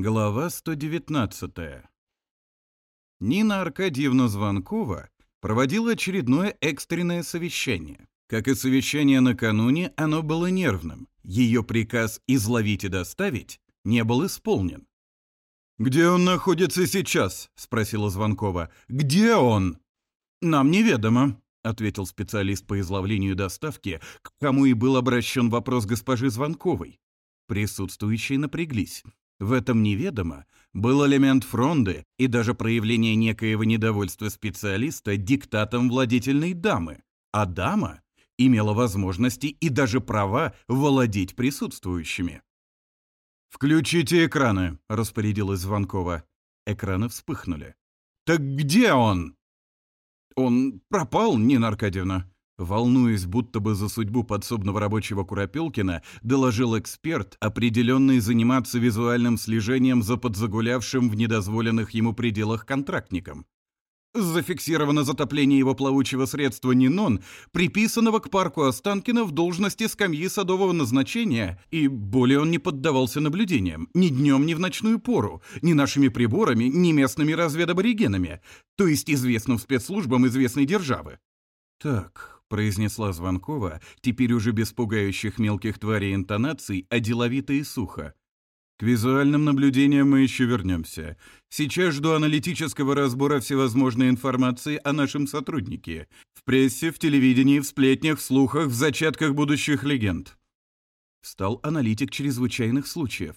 Глава 119. Нина Аркадьевна Звонкова проводила очередное экстренное совещание. Как и совещание накануне, оно было нервным. Ее приказ «изловить и доставить» не был исполнен. «Где он находится сейчас?» – спросила Звонкова. «Где он?» «Нам неведомо», – ответил специалист по изловлению и доставке, к кому и был обращен вопрос госпожи Звонковой. Присутствующие напряглись. В этом неведомо был элемент фронды и даже проявление некоего недовольства специалиста диктатом владетельной дамы, а дама имела возможности и даже права владеть присутствующими. «Включите экраны», — распорядилась Звонкова. Экраны вспыхнули. «Так где он?» «Он пропал, Нина Аркадьевна», Волнуясь, будто бы за судьбу подсобного рабочего Куропелкина, доложил эксперт, определенный заниматься визуальным слежением за подзагулявшим в недозволенных ему пределах контрактником. Зафиксировано затопление его плавучего средства «Нинон», приписанного к парку Останкина в должности скамьи садового назначения, и более он не поддавался наблюдениям ни днем, ни в ночную пору, ни нашими приборами, ни местными разведаборигенами, то есть известным спецслужбам известной державы. Так, произнесла Звонкова, теперь уже без пугающих мелких тварей интонаций, а деловито и сухо. К визуальным наблюдениям мы еще вернемся. Сейчас жду аналитического разбора всевозможной информации о нашем сотруднике. В прессе, в телевидении, в сплетнях, в слухах, в зачатках будущих легенд. Стал аналитик чрезвычайных случаев.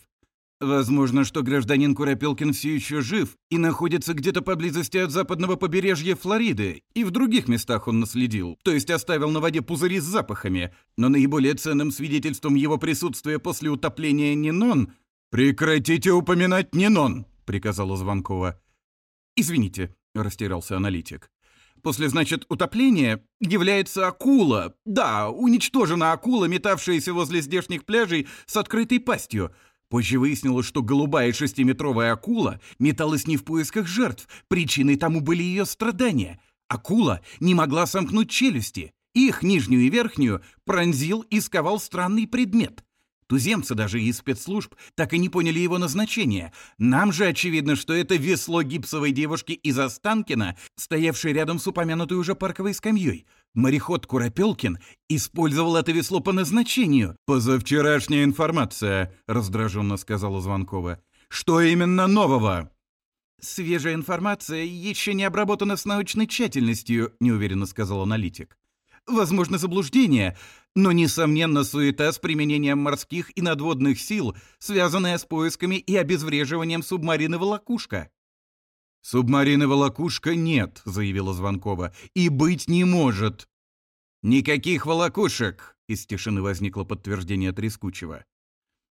Возможно, что гражданин Курапелкин все еще жив и находится где-то поблизости от западного побережья Флориды, и в других местах он наследил, то есть оставил на воде пузыри с запахами, но наиболее ценным свидетельством его присутствия после утопления Нинон... «Прекратите упоминать Нинон!» — приказала Звонкова. «Извините», — растерялся аналитик. «После, значит, утопления является акула. Да, уничтожена акула, метавшаяся возле здешних пляжей с открытой пастью». Позже выяснилось, что голубая шестиметровая акула металась не в поисках жертв, причиной тому были ее страдания. Акула не могла сомкнуть челюсти. Их, нижнюю и верхнюю, пронзил и сковал странный предмет. Туземцы даже из спецслужб так и не поняли его назначение. Нам же очевидно, что это весло гипсовой девушки из Останкина, стоявшей рядом с упомянутой уже парковой скамьей — Мореход Куропелкин использовал это весло по назначению. «Позавчерашняя информация», — раздраженно сказала Звонкова. «Что именно нового?» «Свежая информация еще не обработана с научной тщательностью», — неуверенно сказал аналитик. «Возможно, заблуждение, но, несомненно, суета с применением морских и надводных сил, связанная с поисками и обезвреживанием субмарины «Волокушка». «Субмарины «Волокушка» нет», — заявила Звонкова, — «и быть не может». «Никаких «Волокушек», — из тишины возникло подтверждение Трескучего.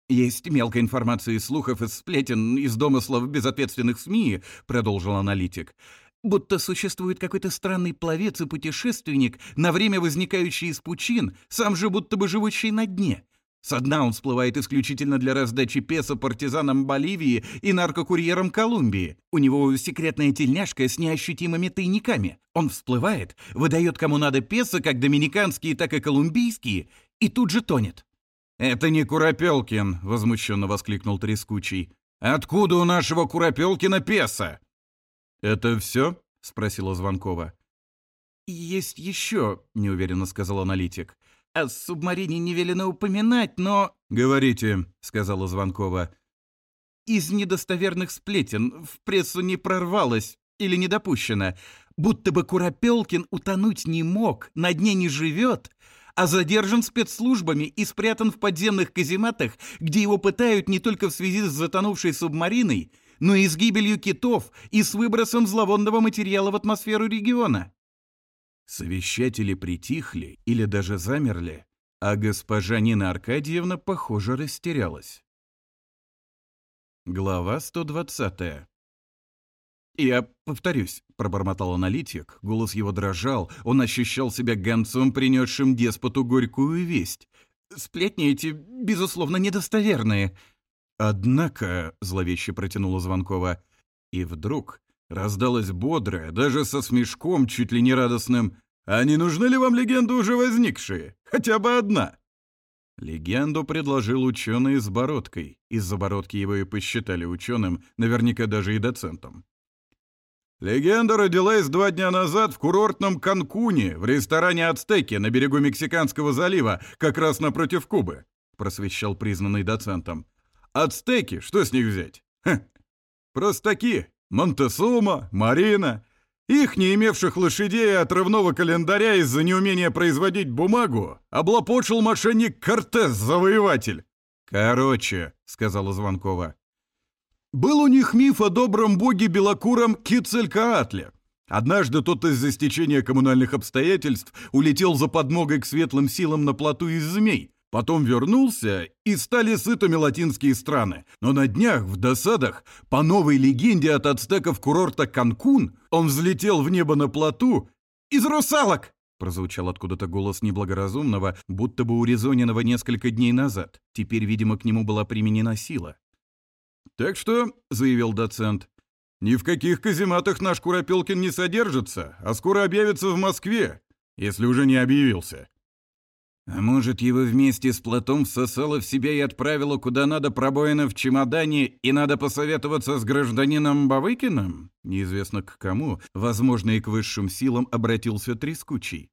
«Есть мелкая информация из слухов, из сплетен, из домыслов безответственных СМИ», — продолжил аналитик. «Будто существует какой-то странный пловец и путешественник, на время возникающий из пучин, сам же будто бы живущий на дне. Со дна он всплывает исключительно для раздачи песо партизанам Боливии и наркокурьерам Колумбии. У него секретная тельняшка с неощутимыми тайниками. Он всплывает, выдает кому надо песо, как доминиканские, так и колумбийские, и тут же тонет. «Это не Куропелкин!» — возмущенно воскликнул Трескучий. «Откуда у нашего Куропелкина песо?» «Это все?» — спросила Звонкова. «Есть еще», — неуверенно сказал аналитик о субмарине не велено упоминать, но...» «Говорите», — сказала Звонкова. «Из недостоверных сплетен в прессу не прорвалось или недопущено, Будто бы Куропелкин утонуть не мог, на дне не живет, а задержан спецслужбами и спрятан в подземных казематах, где его пытают не только в связи с затонувшей субмариной, но и с гибелью китов и с выбросом зловонного материала в атмосферу региона». Совещатели притихли или даже замерли, а госпожа Нина Аркадьевна, похоже, растерялась. Глава 120. «Я повторюсь», — пробормотал аналитик, голос его дрожал, он ощущал себя гонцом, принесшим деспоту горькую весть. «Сплетни эти, безусловно, недостоверные». «Однако», — зловеще протянула Звонкова, — и вдруг раздалось бодрое, даже со смешком чуть ли не радостным, «А не нужны ли вам легенды уже возникшие? Хотя бы одна?» Легенду предложил ученый с бородкой. Из-за бородки его и посчитали ученым, наверняка даже и доцентом. Легенда родилась два дня назад в курортном Канкуне, в ресторане «Ацтеки» на берегу Мексиканского залива, Монтесума, Марина. Их, не имевших лошадей и отрывного календаря из-за неумения производить бумагу, облапочил мошенник Кортес-завоеватель. «Короче», — сказала Звонкова. Был у них миф о добром боге Белокуром Кицелькаатле. Однажды тот из-за стечения коммунальных обстоятельств улетел за подмогой к светлым силам на плоту из змей, Потом вернулся, и стали сытыми латинские страны. Но на днях, в досадах, по новой легенде от ацтеков курорта Канкун, он взлетел в небо на плоту из русалок. Прозвучал откуда-то голос неблагоразумного, будто бы урезоненного несколько дней назад. Теперь, видимо, к нему была применена сила. «Так что», — заявил доцент, — «ни в каких казематах наш Куропелкин не содержится, а скоро объявится в Москве, если уже не объявился». А может, его вместе с платом всосало в себя и отправило куда надо пробоина в чемодане, и надо посоветоваться с гражданином Бавыкиным? Неизвестно к кому, возможно, и к высшим силам обратился Трескучий.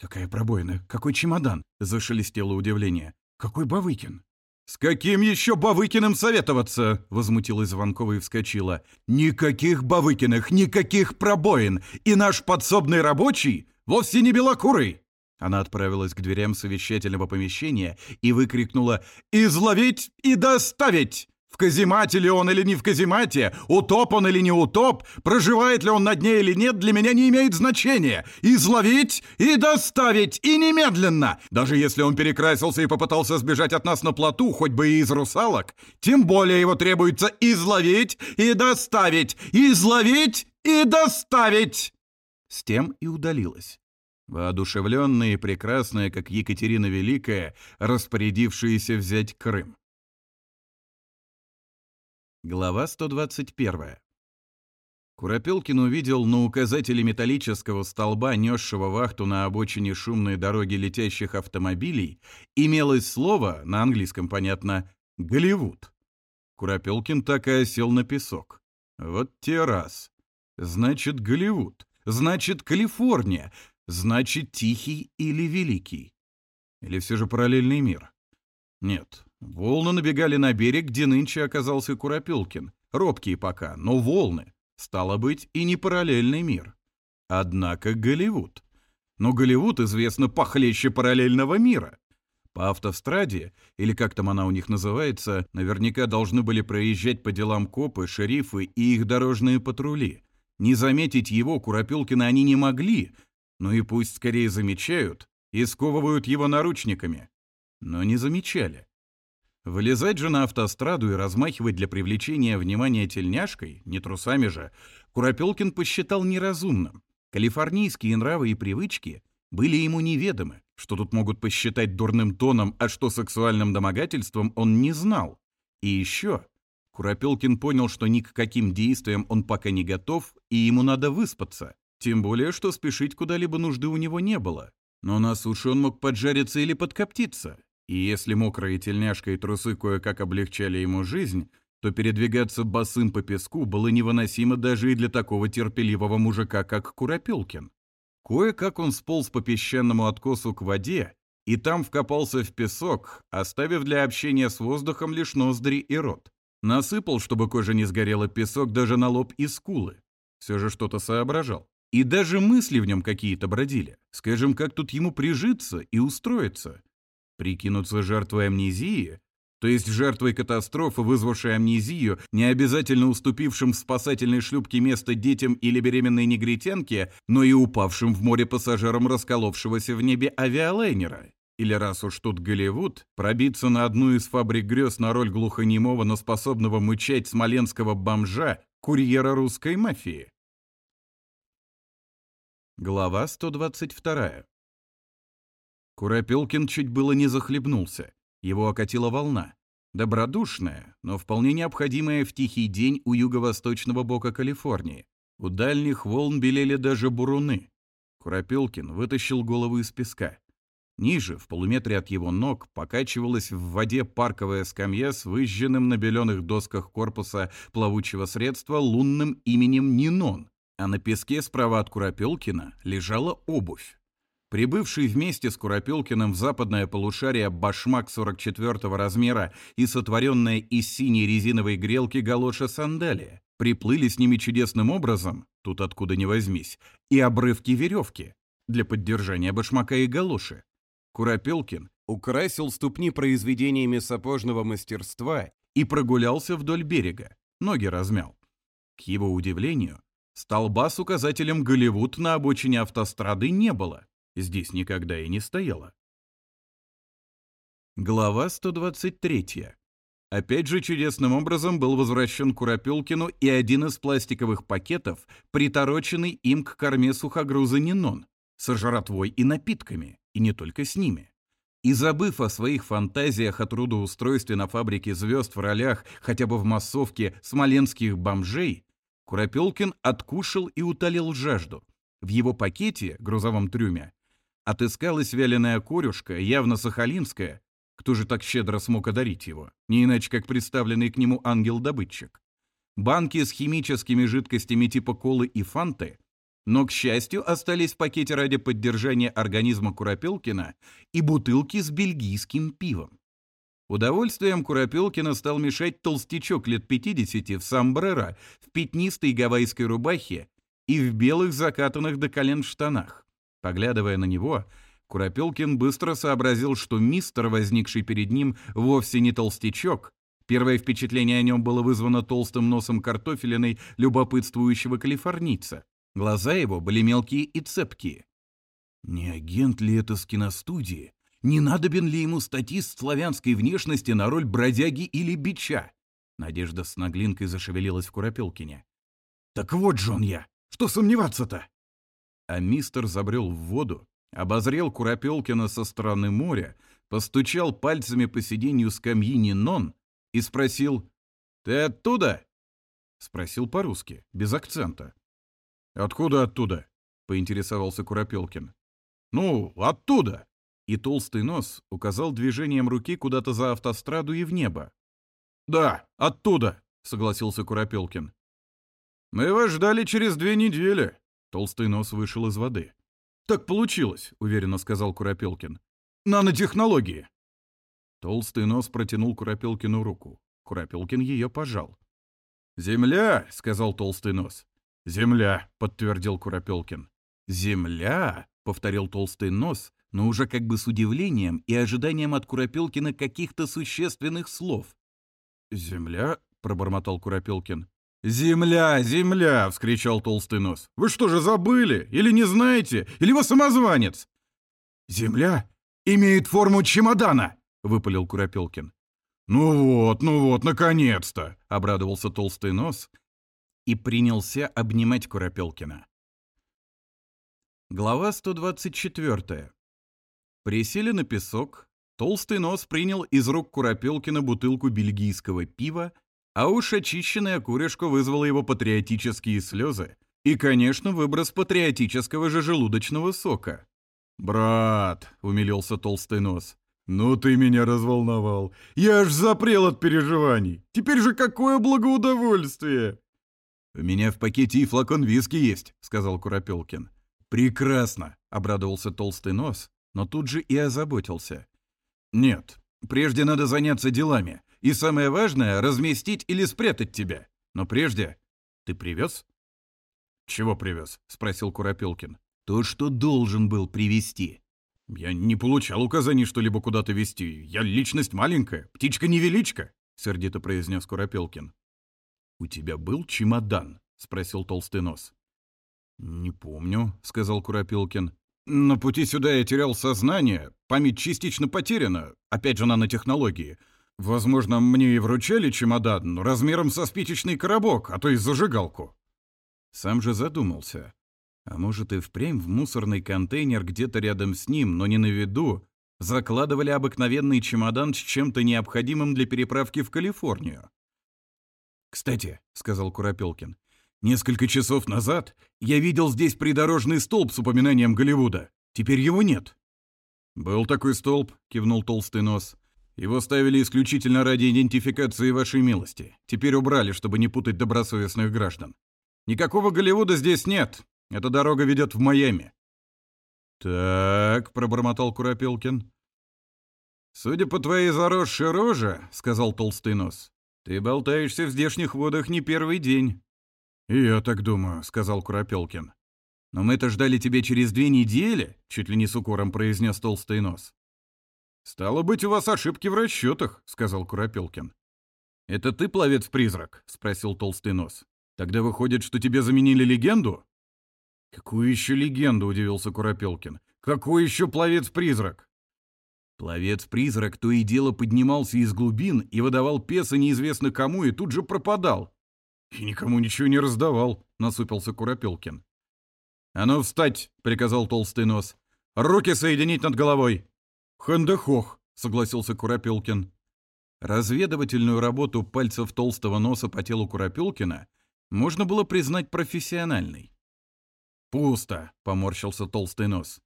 «Какая пробоина? Какой чемодан?» — зашелестело удивление. «Какой Бавыкин?» «С каким еще Бавыкиным советоваться?» — возмутилась Звонкова и вскочила. «Никаких Бавыкиных, никаких пробоин, и наш подсобный рабочий вовсе не белокурый!» Она отправилась к дверям совещательного помещения и выкрикнула «Изловить и доставить!» В каземате ли он или не в каземате, утоп он или не утоп, проживает ли он на дне или нет, для меня не имеет значения. Изловить и доставить, и немедленно. Даже если он перекрасился и попытался сбежать от нас на плоту, хоть бы и из русалок, тем более его требуется изловить и доставить, изловить и доставить. С тем и удалилась воодушевленная и прекрасная, как Екатерина Великая, распорядившаяся взять Крым. Глава 121. Куропелкин увидел на указателе металлического столба, несшего вахту на обочине шумной дороги летящих автомобилей, имелось слово, на английском понятно, «Голливуд». Куропелкин так и осел на песок. Вот те раз. Значит, Голливуд. Значит, Калифорния значит «тихий» или «великий». Или все же параллельный мир? Нет. Волны набегали на берег, где нынче оказался Куропилкин. Робкие пока, но волны. Стало быть, и не параллельный мир. Однако Голливуд. Но Голливуд известно похлеще параллельного мира. По автостраде, или как там она у них называется, наверняка должны были проезжать по делам копы, шерифы и их дорожные патрули. Не заметить его Куропилкина они не могли, ну и пусть скорее замечают и сковывают его наручниками. Но не замечали. Вылезать же на автостраду и размахивать для привлечения внимания тельняшкой, не трусами же, Куропелкин посчитал неразумным. Калифорнийские нравы и привычки были ему неведомы. Что тут могут посчитать дурным тоном, а что сексуальным домогательством, он не знал. И еще Куропелкин понял, что ни к каким действиям он пока не готов, и ему надо выспаться. Тем более, что спешить куда-либо нужды у него не было. Но на суше он мог поджариться или подкоптиться. И если мокрая тельняшка и трусы кое-как облегчали ему жизнь, то передвигаться босым по песку было невыносимо даже и для такого терпеливого мужика, как Куропилкин. Кое-как он сполз по песчаному откосу к воде, и там вкопался в песок, оставив для общения с воздухом лишь ноздри и рот. Насыпал, чтобы кожа не сгорела, песок даже на лоб и скулы. Все же что-то соображал. И даже мысли в нем какие-то бродили. Скажем, как тут ему прижиться и устроиться? Прикинуться жертвой амнезии? То есть жертвой катастрофы, вызвавшей амнезию, не обязательно уступившим в спасательной шлюпке место детям или беременной негритянке, но и упавшим в море пассажирам расколовшегося в небе авиалайнера? Или раз уж тут Голливуд, пробиться на одну из фабрик грез на роль глухонемого, но способного мычать смоленского бомжа, курьера русской мафии? Глава 122. Куропелкин чуть было не захлебнулся. Его окатила волна. Добродушная, но вполне необходимая в тихий день у юго-восточного бока Калифорнии. У дальних волн белели даже буруны. Куропелкин вытащил голову из песка. Ниже, в полуметре от его ног, покачивалась в воде парковая скамья с выжженным на беленых досках корпуса плавучего средства лунным именем Нинон — а на песке справа от Куропелкина лежала обувь. Прибывший вместе с Куропелкиным в западное полушарие башмак 44-го размера и сотворенная из синей резиновой грелки галоша сандалия приплыли с ними чудесным образом, тут откуда ни возьмись, и обрывки веревки для поддержания башмака и галоши. Куропелкин украсил ступни произведениями сапожного мастерства и прогулялся вдоль берега, ноги размял. К его удивлению, Столба с указателем «Голливуд» на обочине автострады не было. Здесь никогда и не стояло. Глава 123. Опять же чудесным образом был возвращен Куропелкину и один из пластиковых пакетов, притороченный им к корме сухогруза «Нинон», со жратвой и напитками, и не только с ними. И забыв о своих фантазиях о трудоустройстве на фабрике звезд в ролях, хотя бы в массовке, смоленских бомжей, Курапелкин откушал и утолил жажду. В его пакете, грузовом трюме, отыскалась вяленая корюшка, явно сахалинская. Кто же так щедро смог одарить его? Не иначе, как представленный к нему ангел-добытчик. Банки с химическими жидкостями типа колы и фанты, но, к счастью, остались в пакете ради поддержания организма Курапелкина и бутылки с бельгийским пивом. Удовольствием Куропелкина стал мешать толстячок лет 50 в самбрера, в пятнистой гавайской рубахе и в белых закатанных до колен штанах. Поглядывая на него, Куропелкин быстро сообразил, что мистер, возникший перед ним, вовсе не толстячок. Первое впечатление о нем было вызвано толстым носом картофелиной любопытствующего калифорнийца. Глаза его были мелкие и цепкие. «Не агент ли это с киностудии?» Не надо ли ему статьи с славянской внешности на роль бродяги или бича? Надежда с наглинкой зашевелилась в Куропелкине. «Так вот же он я! Что сомневаться-то?» А мистер забрел в воду, обозрел Куропелкина со стороны моря, постучал пальцами по сиденью скамьи Нинон и спросил «Ты оттуда?» Спросил по-русски, без акцента. «Откуда оттуда?» — поинтересовался Куропелкин. «Ну, оттуда!» и толстый нос указал движением руки куда-то за автостраду и в небо. «Да, оттуда!» — согласился Куропелкин. «Мы вас ждали через две недели!» Толстый нос вышел из воды. «Так получилось», — уверенно сказал Куропелкин. «Нанотехнологии!» Толстый нос протянул Куропелкину руку. Куропелкин ее пожал. «Земля!» — сказал толстый нос. «Земля!» — подтвердил Куропелкин. «Земля!» — повторил толстый нос но уже как бы с удивлением и ожиданием от Куропелкина каких-то существенных слов. «Земля?» — пробормотал Куропелкин. «Земля, земля!» — вскричал толстый нос. «Вы что же забыли? Или не знаете? Или вы самозванец?» «Земля имеет форму чемодана!» — выпалил Куропелкин. «Ну вот, ну вот, наконец-то!» — обрадовался толстый нос и принялся обнимать Куропелкина. Глава 124. Присели на песок. Толстый нос принял из рук Куропелкина бутылку бельгийского пива, а уж очищенная куришка вызвала его патриотические слезы и, конечно, выброс патриотического же желудочного сока. «Брат», — умилился толстый нос, — «ну ты меня разволновал. Я аж запрел от переживаний. Теперь же какое благоудовольствие!» «У меня в пакете и флакон виски есть», — сказал Куропелкин. «Прекрасно», — обрадовался толстый нос но тут же и озаботился. «Нет, прежде надо заняться делами, и самое важное — разместить или спрятать тебя. Но прежде... Ты привез?» «Чего привез?» — спросил Куропелкин. «То, что должен был привести. «Я не получал указаний что-либо куда-то вести. Я личность маленькая, птичка-невеличка», — сердито произнес Куропелкин. «У тебя был чемодан?» — спросил толстый нос. «Не помню», — сказал Куропелкин. «На пути сюда я терял сознание, память частично потеряна, опять же нанотехнологии. Возможно, мне и вручали чемодан, но размером со спичечный коробок, а то и зажигалку». Сам же задумался. А может и впрямь в мусорный контейнер где-то рядом Несколько часов назад я видел здесь придорожный столб с упоминанием Голливуда. Теперь его нет». «Был такой столб», — кивнул толстый нос. «Его ставили исключительно ради идентификации вашей милости. Теперь убрали, чтобы не путать добросовестных граждан. Никакого Голливуда здесь нет. Эта дорога ведет в Майами». «Так», — пробормотал Куропелкин. «Судя по твоей заросшей роже», — сказал толстый нос, — «ты болтаешься в здешних водах не первый день. «Я так думаю», — сказал Куропелкин. «Но мы-то ждали тебя через две недели», — чуть ли не с укором произнес толстый нос. «Стало быть, у вас ошибки в расчетах», — сказал Куропелкин. «Это ты пловец-призрак?» — спросил толстый нос. «Тогда выходит, что тебе заменили легенду?» «Какую еще легенду?» — удивился Куропелкин. «Какой еще пловец-призрак?» Пловец-призрак то и дело поднимался из глубин и выдавал песа неизвестно кому и тут же пропадал, «И никому ничего не раздавал», — насупился Куропелкин. «А ну встать!» — приказал толстый нос. «Руки соединить над головой!» «Хэндехох!» — согласился Куропелкин. Разведывательную работу пальцев толстого носа по телу Куропелкина можно было признать профессиональной. «Пусто», — поморщился толстый нос.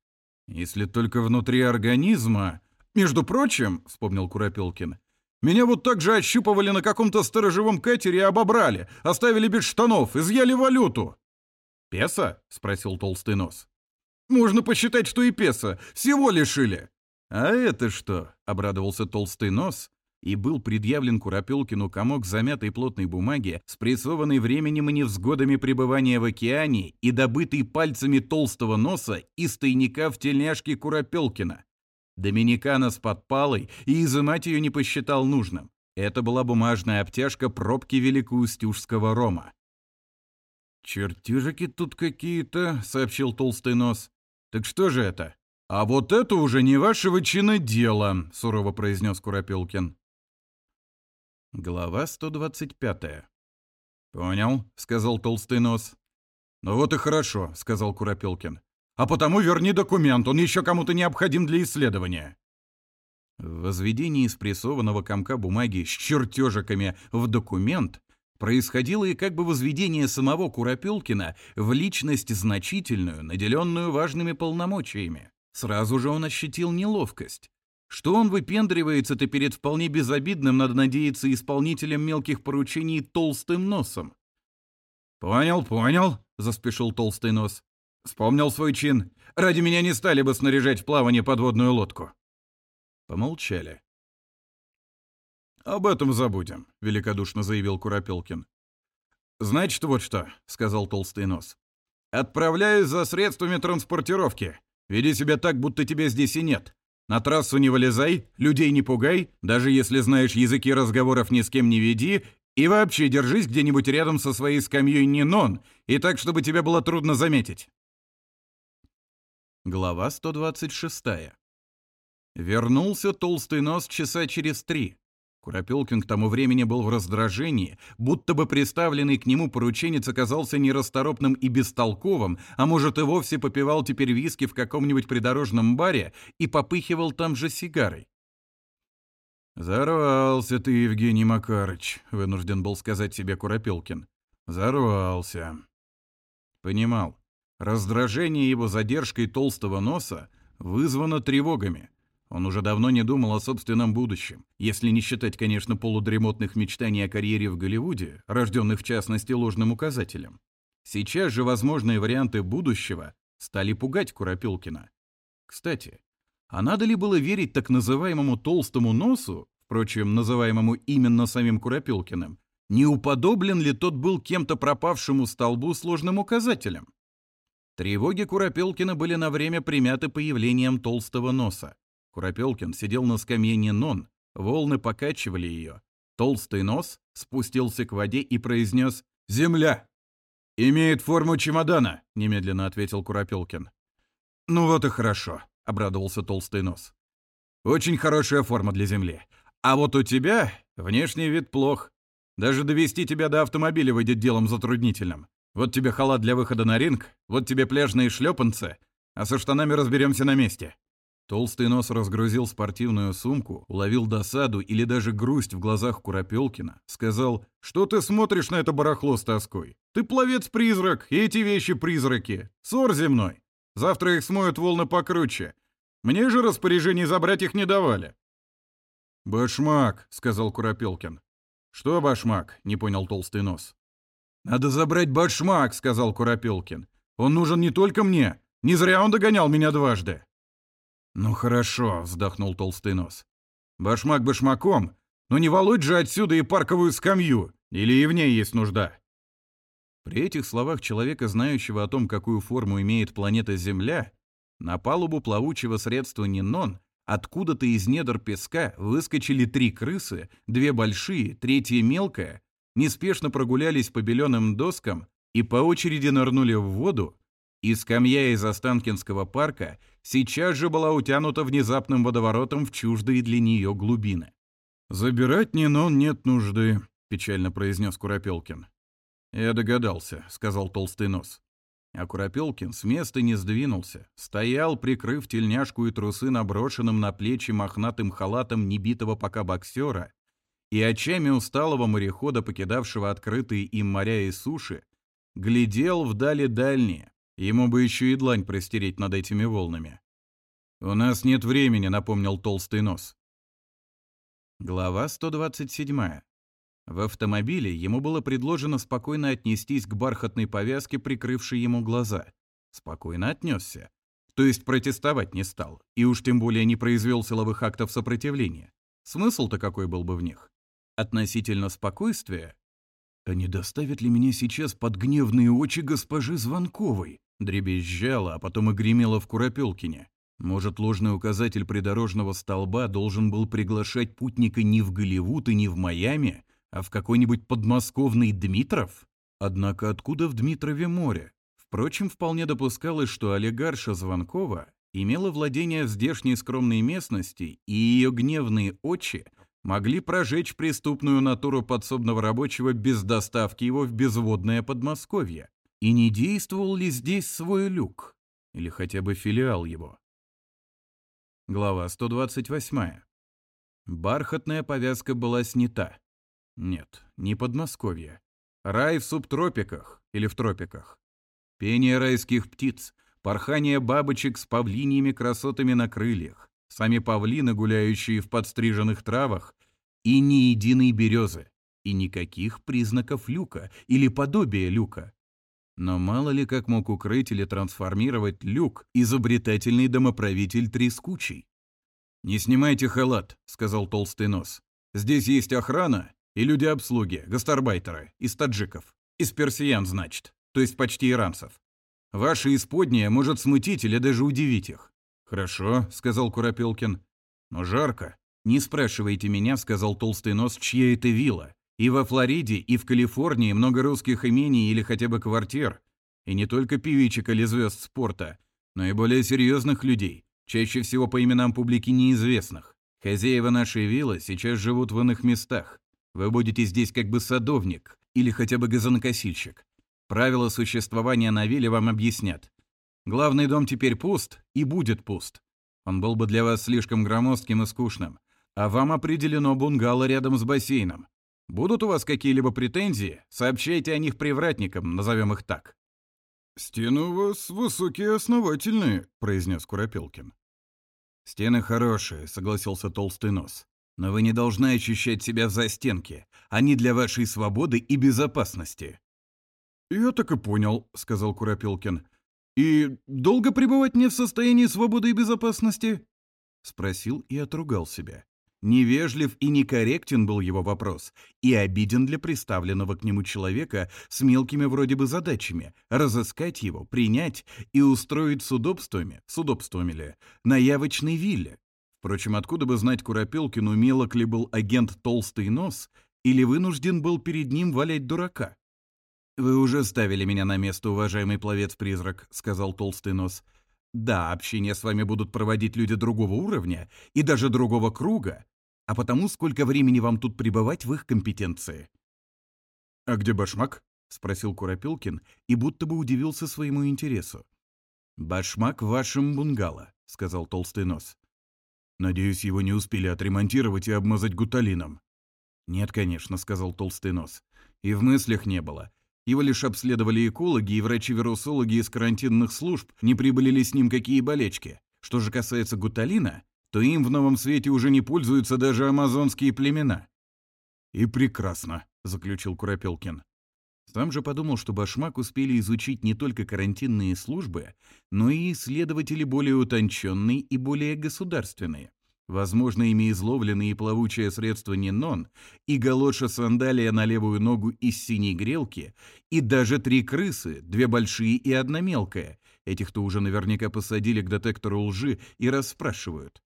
«Если только внутри организма...» «Между прочим», — вспомнил Куропелкин, «меня вот так же ощупывали на каком-то сторожевом катере и обобрали, оставили без штанов, изъяли валюту». «Песо?» — спросил толстый нос. «Можно посчитать, что и песо. Всего лишили». «А это что?» — обрадовался толстый нос, и был предъявлен Куропелкину комок замятой плотной бумаги, спрессованной временем и невзгодами пребывания в океане и добытый пальцами толстого носа из тайника в тельняшке Куропелкина. Доминикана с подпалой и изымать ее не посчитал нужным. Это была бумажная обтяжка пробки великоустюжского рома. «Чертежики тут какие-то», — сообщил толстый нос. «Так что же это?» «А вот это уже не вашего чина дело», — сурово произнес Куропелкин. Глава 125. «Понял», — сказал толстый нос. «Ну вот и хорошо», — сказал Куропелкин. А потому верни документ, он еще кому-то необходим для исследования». Возведение из прессованного комка бумаги с чертежиками в документ происходило и как бы возведение самого Куропилкина в личность значительную, наделенную важными полномочиями. Сразу же он ощутил неловкость. Что он выпендривается-то перед вполне безобидным, надо надеяться, исполнителем мелких поручений толстым носом? «Понял, понял», — заспешил толстый нос. Вспомнил свой чин. Ради меня не стали бы снаряжать в плавание подводную лодку. Помолчали. «Об этом забудем», — великодушно заявил Куропелкин. «Значит, вот что», — сказал толстый нос. «Отправляюсь за средствами транспортировки. Веди себя так, будто тебя здесь и нет. На трассу не вылезай, людей не пугай, даже если знаешь языки разговоров ни с кем не веди, и вообще держись где-нибудь рядом со своей скамьей Нинон, и так, чтобы тебя было трудно заметить. Глава 126. Вернулся толстый нос часа через три. Куропелкин к тому времени был в раздражении, будто бы приставленный к нему порученец оказался нерасторопным и бестолковым, а может и вовсе попивал теперь виски в каком-нибудь придорожном баре и попыхивал там же сигарой. «Зарвался ты, Евгений Макарыч», — вынужден был сказать себе Куропелкин. «Зарвался». Понимал. Раздражение его задержкой толстого носа вызвано тревогами. Он уже давно не думал о собственном будущем, если не считать, конечно, полудремотных мечтаний о карьере в Голливуде, рожденных в частности ложным указателем. Сейчас же возможные варианты будущего стали пугать Куропилкина. Кстати, а надо ли было верить так называемому толстому носу, впрочем, называемому именно самим Куропилкиным, не уподоблен ли тот был кем-то пропавшему столбу сложным указателем? Тревоги Куропелкина были на время примяты появлением толстого носа. Куропелкин сидел на скамье нон. волны покачивали ее. Толстый нос спустился к воде и произнес «Земля!» «Имеет форму чемодана», — немедленно ответил Куропелкин. «Ну вот и хорошо», — обрадовался толстый нос. «Очень хорошая форма для Земли. А вот у тебя внешний вид плох. Даже довести тебя до автомобиля выйдет делом затруднительным. Вот тебе халат для выхода на ринг, вот тебе пляжные шлепанцы, а со штанами разберемся на месте». Толстый нос разгрузил спортивную сумку, уловил досаду или даже грусть в глазах Куропелкина, сказал «Что ты смотришь на это барахло с тоской? Ты пловец-призрак, и эти вещи призраки. Сор земной. Завтра их смоют волны покруче. Мне же распоряжений забрать их не давали». «Башмак», — сказал Куропелкин. «Что башмак?» — не понял толстый нос. «Надо забрать башмак», — сказал Куропелкин. «Он нужен не только мне. Не зря он догонял меня дважды». «Ну хорошо», — вздохнул толстый нос. «Башмак башмаком, но не волочь же отсюда и парковую скамью, или и в ней есть нужда». При этих словах человека, знающего о том, какую форму имеет планета Земля, на палубу плавучего средства «Нинон» откуда-то из недр песка выскочили три крысы, две большие, третья мелкая, неспешно прогулялись по беленым доскам и по очереди нырнули в воду, и скамья из Останкинского парка сейчас же была утянута внезапным водоворотом в чуждые для нее глубины. «Забирать Нинон нет нужды», — печально произнес Куропелкин. «Я догадался», — сказал толстый нос. А Куропелкин с места не сдвинулся, стоял, прикрыв тельняшку и трусы наброшенным на плечи мохнатым халатом небитого пока боксера и очами усталого морехода, покидавшего открытые им моря и суши, глядел вдали дальние, ему бы еще и длань простереть над этими волнами. «У нас нет времени», — напомнил толстый нос. Глава 127. В автомобиле ему было предложено спокойно отнестись к бархатной повязке, прикрывшей ему глаза. Спокойно отнесся. То есть протестовать не стал, и уж тем более не произвел силовых актов сопротивления. Смысл-то какой был бы в них? относительно спокойствия, а не доставит ли меня сейчас под гневные очи госпожи Звонковой, дребезжала, а потом и гремела в Куропелкине. Может, ложный указатель придорожного столба должен был приглашать путника не в Голливуд и не в Майами, а в какой-нибудь подмосковный Дмитров? Однако откуда в Дмитрове море? Впрочем, вполне допускалось, что олигарша Звонкова имела владение в здешней скромной местности, и ее гневные очи – могли прожечь преступную натуру подсобного рабочего без доставки его в безводное Подмосковье? И не действовал ли здесь свой люк? Или хотя бы филиал его? Глава 128. Бархатная повязка была снята. Нет, не Подмосковье. Рай в субтропиках или в тропиках. Пение райских птиц, порхание бабочек с павлиньими красотами на крыльях, сами павлины, гуляющие в подстриженных травах, и ни единой березы, и никаких признаков люка или подобия люка. Но мало ли как мог укрыть или трансформировать люк изобретательный домоправитель Трескучий. «Не снимайте халат», — сказал толстый нос. «Здесь есть охрана и люди обслуги, гастарбайтеры, из таджиков. Из персиян, значит, то есть почти иранцев. Ваша исподняя может смутить или даже удивить их. «Хорошо», — сказал Куропелкин. «Но жарко. Не спрашивайте меня», — сказал толстый нос, «чья это вилла. И во Флориде, и в Калифорнии много русских имений или хотя бы квартир. И не только певичек или звезд спорта, но и более серьезных людей, чаще всего по именам публики неизвестных. Хозяева нашей виллы сейчас живут в иных местах. Вы будете здесь как бы садовник или хотя бы газонокосильщик. Правила существования на вилле вам объяснят. Главный дом теперь пуст и будет пуст. Он был бы для вас слишком громоздким и скучным. А вам определено бунгало рядом с бассейном. Будут у вас какие-либо претензии, сообщайте о них привратникам, назовем их так». «Стены у вас высокие и основательные», — произнес Куропелкин. «Стены хорошие», — согласился толстый нос. «Но вы не должны очищать себя в застенке. Они для вашей свободы и безопасности». «Я так и понял», — сказал Куропелкин. И долго пребывать мне в состоянии свободы и безопасности? Спросил и отругал себя. Невежлив и некорректен был его вопрос, и обиден для приставленного к нему человека с мелкими вроде бы задачами — разыскать его, принять и устроить с удобствами, с удобствами ли, на явочной вилле. Впрочем, откуда бы знать Куропелкину, мелок ли был агент толстый нос или вынужден был перед ним валять дурака? «Вы уже ставили меня на место, уважаемый пловец-призрак», — сказал толстый нос. «Да, общение с вами будут проводить люди другого уровня и даже другого круга, а потому сколько времени вам тут пребывать в их компетенции». «А где башмак?» — спросил Куропилкин и будто бы удивился своему интересу. «Башмак в вашем бунгало», — сказал толстый нос. «Надеюсь, его не успели отремонтировать и обмазать гуталином». «Нет, конечно», — сказал толстый нос. «И в мыслях не было. Его лишь обследовали экологи и врачи-вирусологи из карантинных служб, не прибыли ли с ним какие болечки. Что же касается гуталина, то им в новом свете уже не пользуются даже амазонские племена. «И прекрасно», — заключил Куропелкин. Сам же подумал, что башмак успели изучить не только карантинные службы, но и исследователи более утонченные и более государственные. Возможно, ими изловленные плавучее средство Нинон, и галоша сандалия на левую ногу из синей грелки, и даже три крысы, две большие и одна мелкая. Этих-то уже наверняка посадили к детектору лжи и расспрашивают.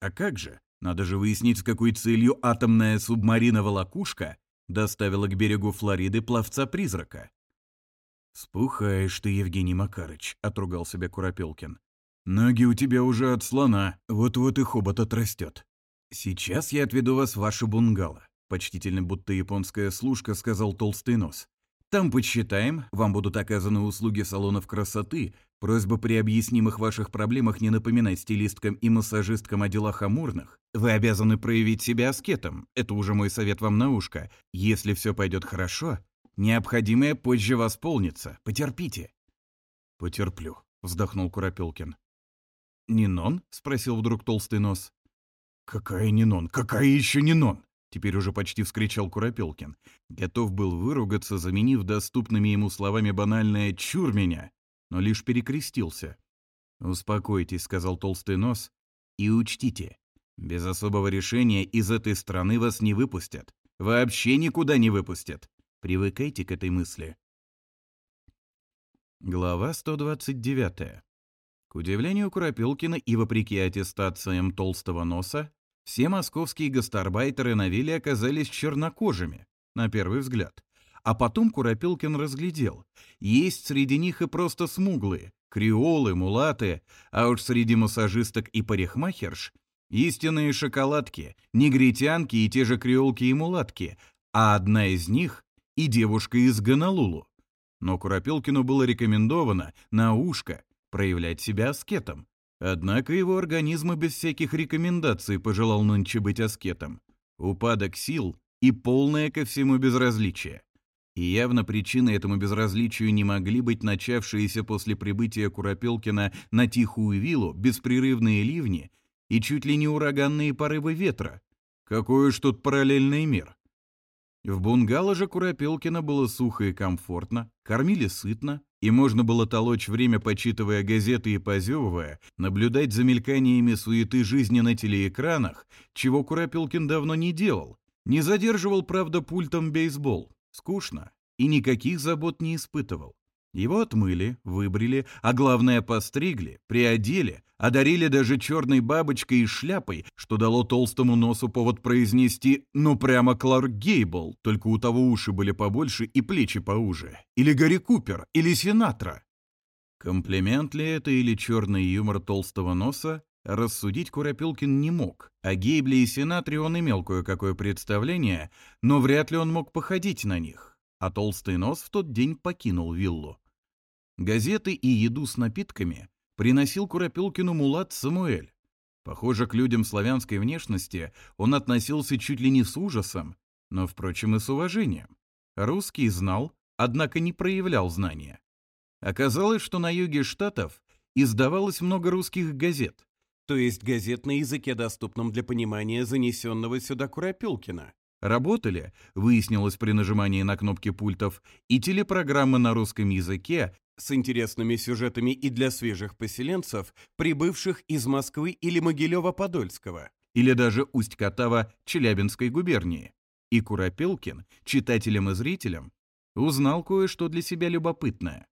А как же? Надо же выяснить, с какой целью атомная субмарина-волокушка доставила к берегу Флориды пловца-призрака. «Спухаешь ты, Евгений Макарыч», — отругал себя Куропелкин. Ноги у тебя уже от слона, вот-вот и хобот отрастет. Сейчас я отведу вас в ваше бунгало. Почтительно, будто японская служка, сказал толстый нос. Там подсчитаем, вам будут оказаны услуги салонов красоты. Просьба при объяснимых ваших проблемах не напоминать стилисткам и массажисткам о делах амурных. Вы обязаны проявить себя аскетом, это уже мой совет вам на ушко. Если все пойдет хорошо, необходимое позже восполнится, потерпите. Потерплю, вздохнул Куропелкин. «Нинон?» — спросил вдруг толстый нос. «Какая Нинон? Какая еще Нинон?» — теперь уже почти вскричал Куропелкин. Готов был выругаться, заменив доступными ему словами банальное «чур меня», но лишь перекрестился. «Успокойтесь», — сказал толстый нос, — «и учтите, без особого решения из этой страны вас не выпустят. Вообще никуда не выпустят. Привыкайте к этой мысли». Глава 129. К удивлению Куропилкина и вопреки аттестациям толстого носа, все московские гастарбайтеры на вилле оказались чернокожими, на первый взгляд. А потом Куропилкин разглядел. Есть среди них и просто смуглые, креолы, мулаты, а уж среди массажисток и парикмахерш истинные шоколадки, негритянки и те же креолки и мулатки, а одна из них и девушка из Гонолулу. Но Куропилкину было рекомендовано на ушко проявлять себя аскетом. Однако его организм и без всяких рекомендаций пожелал нынче быть аскетом. Упадок сил и полное ко всему безразличие. И явно причиной этому безразличию не могли быть начавшиеся после прибытия Куропелкина на Тихую Виллу беспрерывные ливни и чуть ли не ураганные порывы ветра. Какой уж тут параллельный мир. В бунгало же Куропелкина было сухо и комфортно, кормили сытно, и можно было толочь время, почитывая газеты и позевывая, наблюдать за мельканиями суеты жизни на телеэкранах, чего Курапилкин давно не делал. Не задерживал, правда, пультом бейсбол. Скучно. И никаких забот не испытывал. Его отмыли, выбрили, а главное постригли, приодели, одарили даже черной бабочкой и шляпой, что дало толстому носу повод произнести «ну прямо Кларк Гейбл», только у того уши были побольше и плечи поуже, или Гарри Купер, или Синатра. Комплимент ли это или черный юмор толстого носа, рассудить Куропилкин не мог. О Гейбле и Синатре он имел кое-какое представление, но вряд ли он мог походить на них а толстый нос в тот день покинул виллу. Газеты и еду с напитками приносил Куропилкину Мулат Самуэль. Похоже, к людям славянской внешности он относился чуть ли не с ужасом, но, впрочем, и с уважением. Русский знал, однако не проявлял знания. Оказалось, что на юге Штатов издавалось много русских газет, то есть газет на языке, доступном для понимания занесенного сюда Куропилкина работали, выяснилось при нажимании на кнопки пультов, и телепрограммы на русском языке с интересными сюжетами и для свежих поселенцев, прибывших из Москвы или Могилева-Подольского, или даже Усть-Катава Челябинской губернии. И Куропелкин, читателям и зрителям, узнал кое-что для себя любопытное.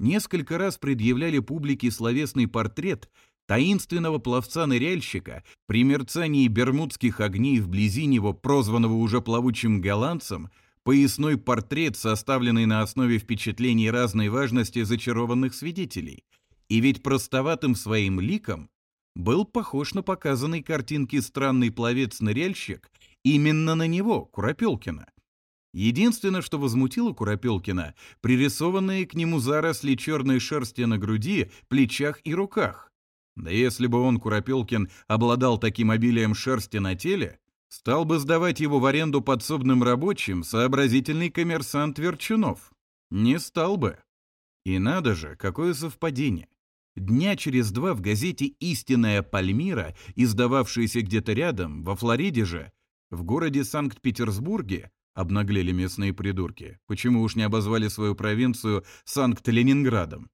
Несколько раз предъявляли публике словесный портрет таинственного пловца-ныряльщика при мерцании бермудских огней вблизи него, прозванного уже плавучим голландцем, поясной портрет, составленный на основе впечатлений разной важности зачарованных свидетелей. И ведь простоватым своим ликом был похож на показанной картинке странный пловец-ныряльщик именно на него, Куропелкина. Единственное, что возмутило Куропелкина, пририсованные к нему заросли черной шерсти на груди, плечах и руках. Да если бы он, Куропелкин обладал таким обилием шерсти на теле, стал бы сдавать его в аренду подсобным рабочим сообразительный коммерсант Верчунов. Не стал бы. И надо же, какое совпадение. Дня через два в газете «Истинная Пальмира», издававшейся где-то рядом, во Флориде же, в городе Санкт-Петербурге, обнаглели местные придурки, почему уж не обозвали свою провинцию Санкт-Ленинградом.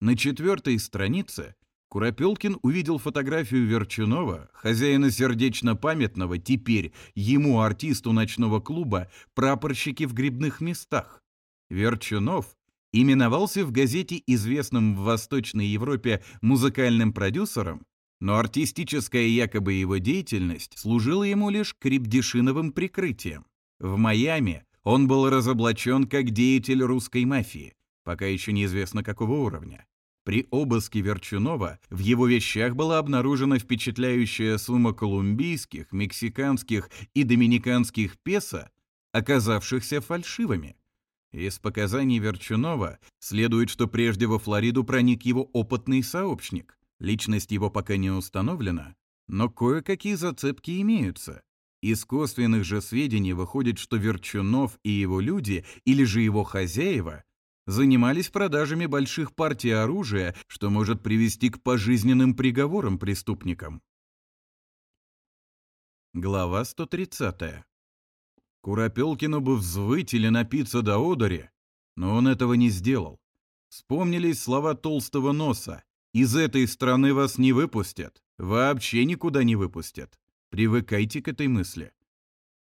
На четвертой странице Куропелкин увидел фотографию Верчунова, хозяина сердечно-памятного теперь ему, артисту ночного клуба, прапорщики в грибных местах. Верчунов именовался в газете известным в Восточной Европе музыкальным продюсером, но артистическая якобы его деятельность служила ему лишь крепдешиновым прикрытием. В Майами он был разоблачен как деятель русской мафии, пока еще неизвестно какого уровня. При обыске Верчунова в его вещах была обнаружена впечатляющая сумма колумбийских, мексиканских и доминиканских песо, оказавшихся фальшивыми. Из показаний Верчунова следует, что прежде во Флориду проник его опытный сообщник. Личность его пока не установлена, но кое-какие зацепки имеются. Из косвенных же сведений выходит, что Верчунов и его люди, или же его хозяева – занимались продажами больших партий оружия, что может привести к пожизненным приговорам преступникам. Глава 130. Куропелкину бы взвыть или напиться до одури, но он этого не сделал. Вспомнились слова толстого носа. «Из этой страны вас не выпустят. Вообще никуда не выпустят. Привыкайте к этой мысли».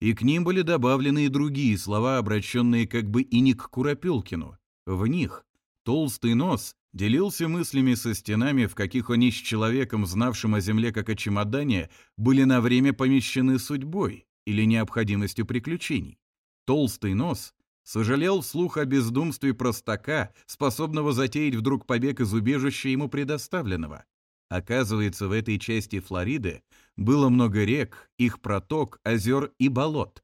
И к ним были добавлены и другие слова, обращенные как бы и не к Куропелкину, в них. Толстый нос делился мыслями со стенами, в каких они с человеком, знавшим о земле как о чемодане, были на время помещены судьбой или необходимостью приключений. Толстый нос сожалел вслух о бездумстве простака, способного затеять вдруг побег из убежища ему предоставленного. Оказывается, в этой части Флориды было много рек, их проток, озер и болот.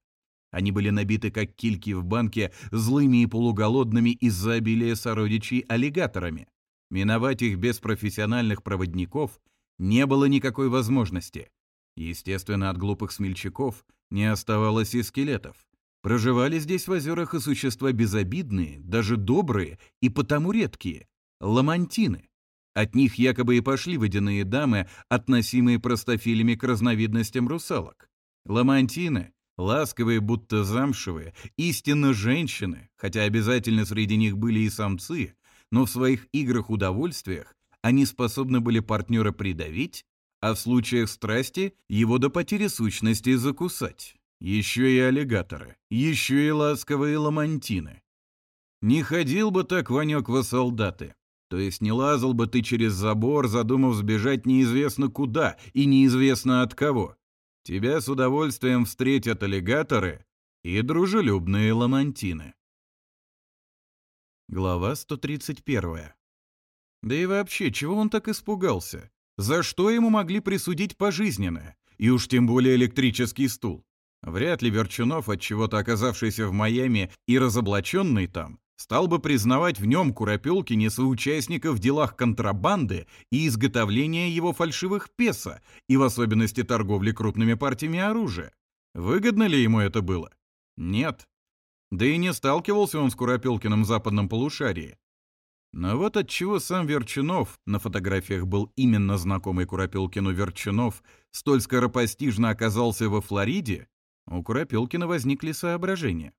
Они были набиты, как кильки в банке, злыми и полуголодными из-за обилия сородичей аллигаторами. Миновать их без профессиональных проводников не было никакой возможности. Естественно, от глупых смельчаков не оставалось и скелетов. Проживали здесь в озерах и существа безобидные, даже добрые и потому редкие — ламантины. От них якобы и пошли водяные дамы, относимые простофилями к разновидностям русалок. Ламантины Ласковые, будто замшевые, истинно женщины, хотя обязательно среди них были и самцы, но в своих играх-удовольствиях они способны были партнера придавить, а в случаях страсти его до потери сущности закусать. Еще и аллигаторы, еще и ласковые ламантины. Не ходил бы так, Ванек, во солдаты. То есть не лазал бы ты через забор, задумав сбежать неизвестно куда и неизвестно от кого. Тебя с удовольствием встретят аллигаторы и дружелюбные ламантины. Глава 131. Да и вообще, чего он так испугался? За что ему могли присудить пожизненное? И уж тем более электрический стул. Вряд ли Верчунов, от чего-то оказавшийся в Майами и разоблаченный там, стал бы признавать в нем Куропелкине соучастника в делах контрабанды и изготовления его фальшивых песо, и в особенности торговли крупными партиями оружия. Выгодно ли ему это было? Нет. Да и не сталкивался он с Куропелкиным в западном полушарии. Но вот отчего сам Верчунов, на фотографиях был именно знакомый Куропелкину Верчунов, столь скоропостижно оказался во Флориде, у Куропелкина возникли соображения.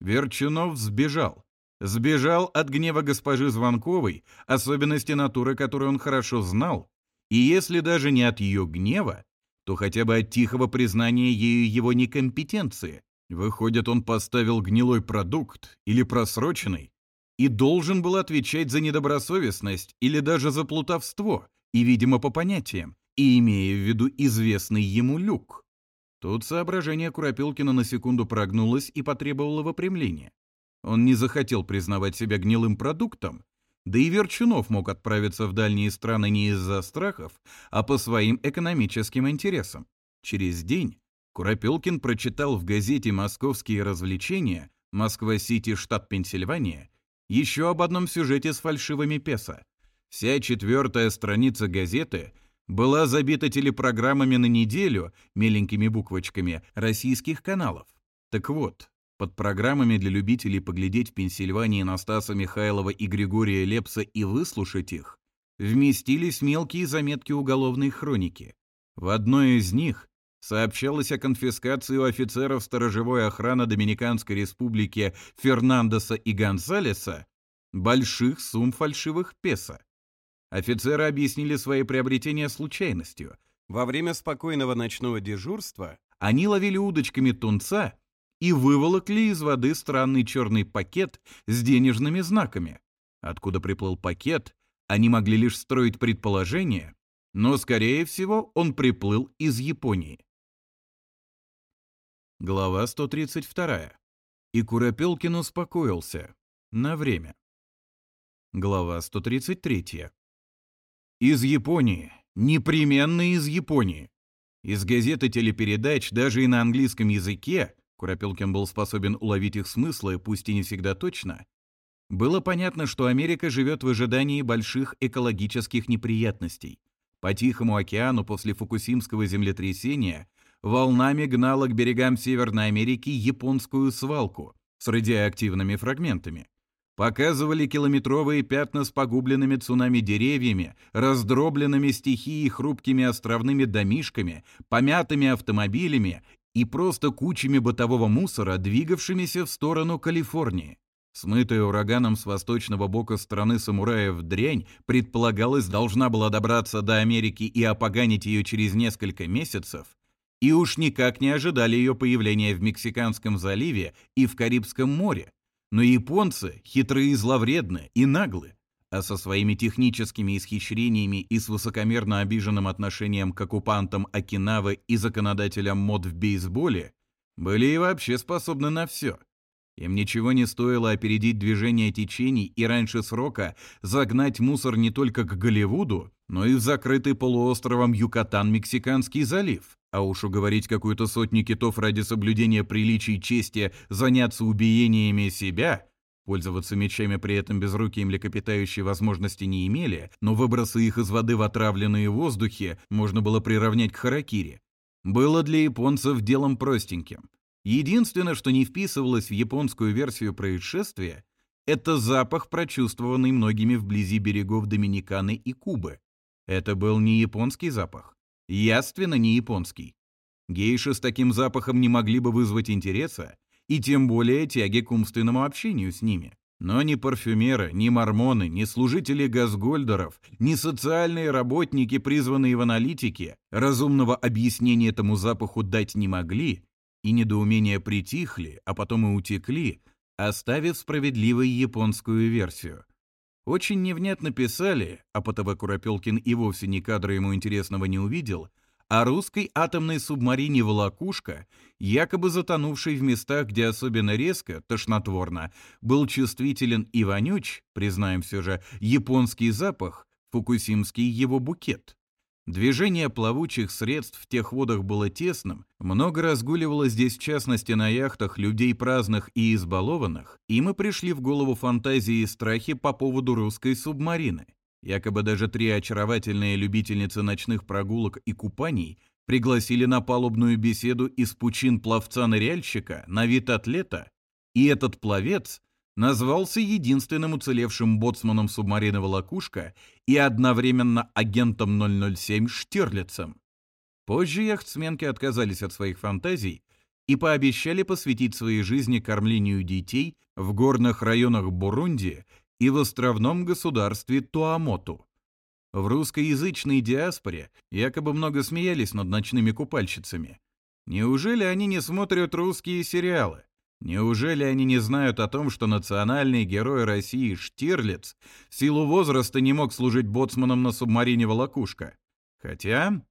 Верчунов сбежал. Сбежал от гнева госпожи Звонковой, особенности натуры, которую он хорошо знал, и если даже не от ее гнева, то хотя бы от тихого признания ею его некомпетенции. Выходит, он поставил гнилой продукт или просроченный, и должен был отвечать за недобросовестность или даже за плутовство, и, видимо, по понятиям, и имея в виду известный ему люк. Тут соображение Куропилкина на секунду прогнулось и потребовало выпрямления. Он не захотел признавать себя гнилым продуктом, да и Верчунов мог отправиться в дальние страны не из-за страхов, а по своим экономическим интересам. Через день Куропелкин прочитал в газете «Московские развлечения» Москва-Сити, штат Пенсильвания, еще об одном сюжете с фальшивыми песо. Вся четвертая страница газеты была забита телепрограммами на неделю, меленькими буквочками, российских каналов. Так вот, под программами для любителей поглядеть в Пенсильвании Настаса Михайлова и Григория Лепса и выслушать их вместились мелкие заметки уголовной хроники. В одной из них сообщалось о конфискации у офицеров сторожевой охраны Доминиканской республики Фернандеса и Гонсалеса больших сумм фальшивых песо. Офицеры объяснили свои приобретения случайностью. Во время спокойного ночного дежурства они ловили удочками тунца и выволокли из воды странный черный пакет с денежными знаками. Откуда приплыл пакет, они могли лишь строить предположение, но, скорее всего, он приплыл из Японии. Глава 132. И Куропелкин успокоился. На время. Глава 133. Из Японии. Непременно из Японии. Из газеты телепередач даже и на английском языке Куропилкин был способен уловить их смыслы, пусть и не всегда точно, было понятно, что Америка живет в ожидании больших экологических неприятностей. По Тихому океану после фукусимского землетрясения волнами гнала к берегам Северной Америки японскую свалку с радиоактивными фрагментами. Показывали километровые пятна с погубленными цунами деревьями, раздробленными стихией хрупкими островными домишками, помятыми автомобилями и просто кучами бытового мусора, двигавшимися в сторону Калифорнии. Смытая ураганом с восточного бока страны самураев дрянь, предполагалось, должна была добраться до Америки и опоганить ее через несколько месяцев, и уж никак не ожидали ее появления в Мексиканском заливе и в Карибском море. Но японцы хитрые и зловредны, и наглые а со своими техническими исхищрениями и с высокомерно обиженным отношением к оккупантам Окинавы и законодателям мод в бейсболе, были и вообще способны на все. Им ничего не стоило опередить движение течений и раньше срока загнать мусор не только к Голливуду, но и в закрытый полуостровом Юкатан-Мексиканский залив. А уж уговорить какую-то сотню китов ради соблюдения приличий чести заняться убиениями себя – Пользоваться мечами при этом безрукие млекопитающие возможности не имели, но выбросы их из воды в отравленные воздухе можно было приравнять к харакири. Было для японцев делом простеньким. Единственное, что не вписывалось в японскую версию происшествия, это запах, прочувствованный многими вблизи берегов Доминиканы и Кубы. Это был не японский запах. Яственно не японский. Гейши с таким запахом не могли бы вызвать интереса, и тем более тяги к умственному общению с ними. Но ни парфюмеры, ни мормоны, ни служители газгольдеров, ни социальные работники, призванные в аналитике, разумного объяснения этому запаху дать не могли, и недоумения притихли, а потом и утекли, оставив справедливую японскую версию. Очень невнятно писали, а Потова Куропелкин и вовсе ни кадра ему интересного не увидел — о русской атомной субмарине «Волокушка», якобы затонувшей в местах, где особенно резко, тошнотворно, был чувствителен и вонюч, признаем все же, японский запах, фукусимский его букет. Движение плавучих средств в тех водах было тесным, много разгуливало здесь, в частности, на яхтах людей праздных и избалованных, и мы пришли в голову фантазии и страхи по поводу русской субмарины. Якобы даже три очаровательные любительницы ночных прогулок и купаний пригласили на палубную беседу из пучин пловца-ныряльщика на вид атлета, и этот пловец назвался единственным уцелевшим боцманом субмаринного лакушка и одновременно агентом 007 Штирлицем. Позже яхтсменки отказались от своих фантазий и пообещали посвятить своей жизни кормлению детей в горных районах Бурунди и в островном государстве Туамоту. В русскоязычной диаспоре якобы много смеялись над ночными купальщицами. Неужели они не смотрят русские сериалы? Неужели они не знают о том, что национальный герой России Штирлиц в силу возраста не мог служить боцманом на субмарине «Волокушка»? Хотя...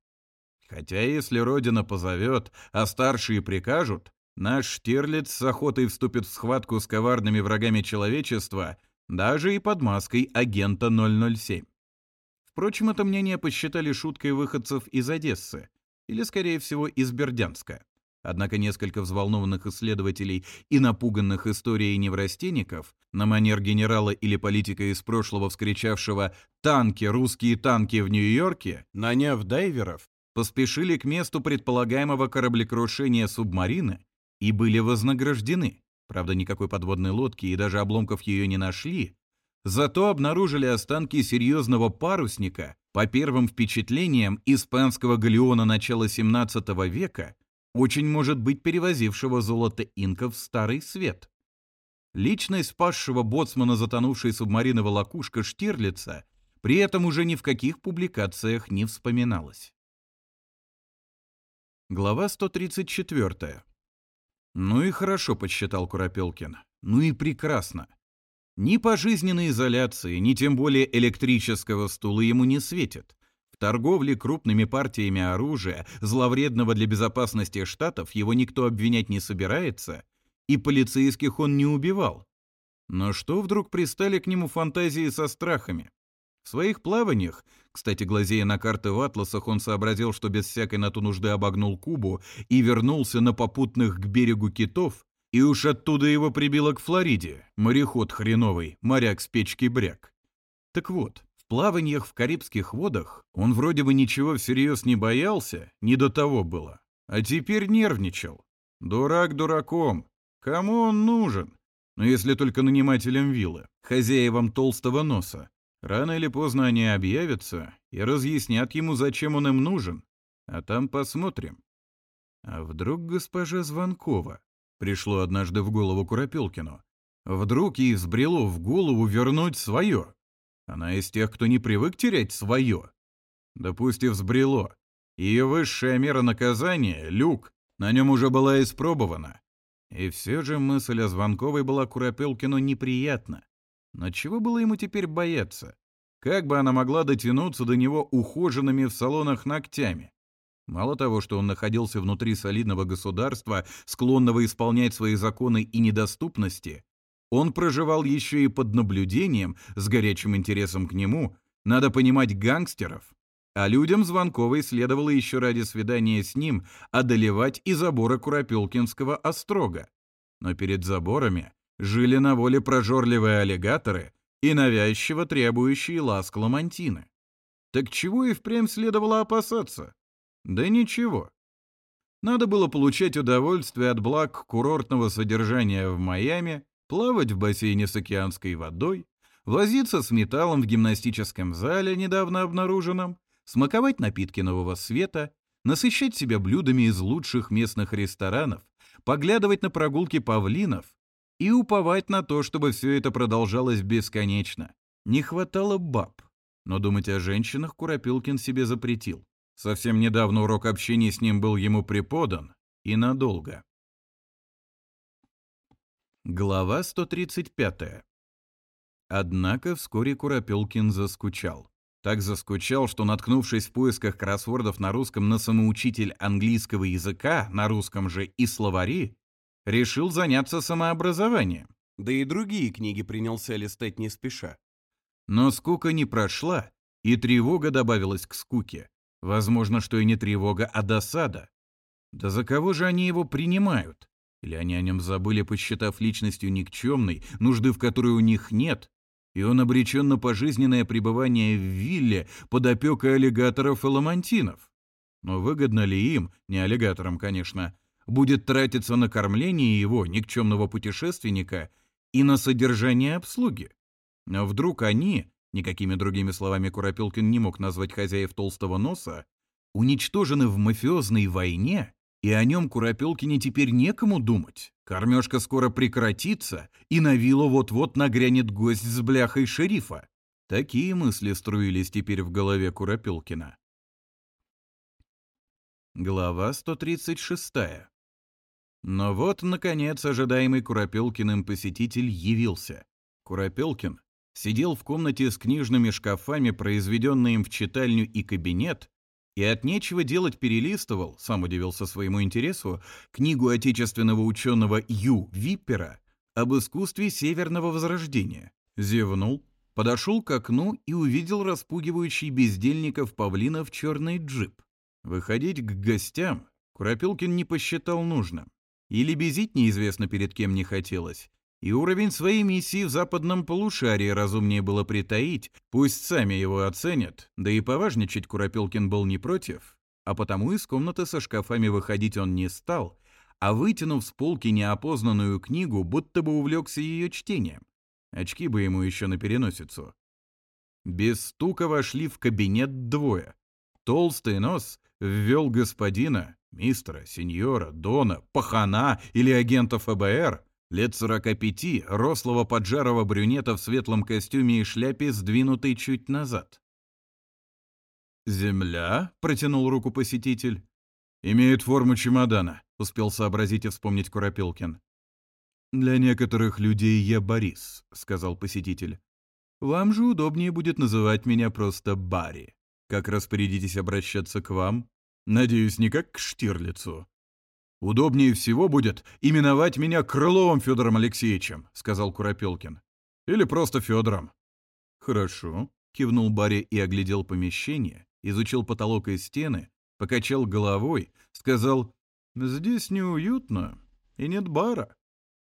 Хотя если Родина позовет, а старшие прикажут, наш Штирлиц с охотой вступит в схватку с коварными врагами человечества — даже и под маской агента 007. Впрочем, это мнение посчитали шуткой выходцев из Одессы, или, скорее всего, из Бердянска. Однако несколько взволнованных исследователей и напуганных историей неврастенников на манер генерала или политика из прошлого, вскричавшего «Танки! Русские танки в Нью-Йорке!», наняв дайверов, поспешили к месту предполагаемого кораблекрушения субмарины и были вознаграждены. Правда, никакой подводной лодки и даже обломков ее не нашли. Зато обнаружили останки серьезного парусника, по первым впечатлениям, испанского галеона начала 17 века, очень может быть перевозившего золото инков в Старый Свет. Личность спасшего боцмана затонувшей субмарины лакушка Штирлица при этом уже ни в каких публикациях не вспоминалась. Глава 134. «Ну и хорошо», — подсчитал Куропелкин. «Ну и прекрасно. Ни пожизненной изоляции, ни тем более электрического стула ему не светит. В торговле крупными партиями оружия, зловредного для безопасности штатов, его никто обвинять не собирается, и полицейских он не убивал. Но что вдруг пристали к нему фантазии со страхами? В своих плаваниях, кстати, глазея на карты в атласах, он сообразил, что без всякой на то нужды обогнул Кубу и вернулся на попутных к берегу китов, и уж оттуда его прибило к Флориде, мореход хреновый, моряк с печки бряк. Так вот, в плаваниях в Карибских водах он вроде бы ничего всерьез не боялся, не до того было, а теперь нервничал. Дурак дураком, кому он нужен? Но если только нанимателям виллы, хозяевам толстого носа, Рано или поздно они объявятся и разъяснят ему, зачем он им нужен. А там посмотрим. А вдруг госпожа Звонкова пришло однажды в голову Куропелкину, Вдруг ей сбрело в голову вернуть свое. Она из тех, кто не привык терять свое. Да пусть взбрело. Ее высшая мера наказания — люк, на нем уже была испробована. И все же мысль о Звонковой была Куропелкину неприятна. Но чего было ему теперь бояться? Как бы она могла дотянуться до него ухоженными в салонах ногтями? Мало того, что он находился внутри солидного государства, склонного исполнять свои законы и недоступности, он проживал еще и под наблюдением, с горячим интересом к нему, надо понимать гангстеров. А людям Звонковой следовало еще ради свидания с ним одолевать и заборы Куропелкинского острога. Но перед заборами жили на воле прожорливые аллигаторы и навязчиво требующие ласк ламантины. Так чего и впрямь следовало опасаться? Да ничего. Надо было получать удовольствие от благ курортного содержания в Майами, плавать в бассейне с океанской водой, возиться с металлом в гимнастическом зале, недавно обнаруженном, смаковать напитки нового света, насыщать себя блюдами из лучших местных ресторанов, поглядывать на прогулки павлинов и уповать на то, чтобы все это продолжалось бесконечно. Не хватало баб. Но думать о женщинах Куропилкин себе запретил. Совсем недавно урок общения с ним был ему преподан, и надолго. Глава 135. Однако вскоре Куропелкин заскучал. Так заскучал, что, наткнувшись в поисках кроссвордов на русском на самоучитель английского языка, на русском же и словари, решил заняться самообразованием. Да и другие книги принялся листать не спеша. Но скука не прошла, и тревога добавилась к скуке. Возможно, что и не тревога, а досада. Да за кого же они его принимают? Или они о нем забыли, посчитав личностью никчемной, нужды в которой у них нет, и он обречен на пожизненное пребывание в вилле под опекой аллигаторов и ламантинов? Но выгодно ли им, не аллигаторам, конечно, будет тратиться на кормление его никчемного путешественника и на содержание обслуги. а вдруг они, никакими другими словами Куропилкин не мог назвать хозяев толстого носа, уничтожены в мафиозной войне, и о нем Куропилкине теперь некому думать. Кормежка скоро прекратится, и на виллу вот-вот нагрянет гость с бляхой шерифа. Такие мысли струились теперь в голове Куропилкина. Глава 136. Но вот, наконец, ожидаемый Куропелкиным посетитель явился. Куропелкин сидел в комнате с книжными шкафами, произведенной им в читальню и кабинет, и от нечего делать перелистывал, сам удивился своему интересу, книгу отечественного ученого Ю. Виппера об искусстве Северного Возрождения. Зевнул, подошел к окну и увидел распугивающий бездельников павлина в черный джип. Выходить к гостям Куропелкин не посчитал нужным или безить неизвестно перед кем не хотелось. И уровень своей миссии в западном полушарии разумнее было притаить, пусть сами его оценят, да и поважничать Куропелкин был не против, а потому из комнаты со шкафами выходить он не стал, а вытянув с полки неопознанную книгу, будто бы увлекся ее чтением. Очки бы ему еще на переносицу. Без стука вошли в кабинет двое. Толстый нос ввел господина, мистера, сеньора, дона, пахана или агента ФБР, лет 45, рослого поджарого брюнета в светлом костюме и шляпе, сдвинутый чуть назад. «Земля?» — протянул руку посетитель. «Имеет форму чемодана», — успел сообразить и вспомнить Куропилкин. «Для некоторых людей я Борис», — сказал посетитель. «Вам же удобнее будет называть меня просто Барри. Как распорядитесь обращаться к вам?» Надеюсь, не как к Штирлицу. «Удобнее всего будет именовать меня Крыловым Федором Алексеевичем», — сказал Куропелкин. «Или просто Федором». «Хорошо», — кивнул Барри и оглядел помещение, изучил потолок и стены, покачал головой, сказал, «Здесь неуютно и нет бара.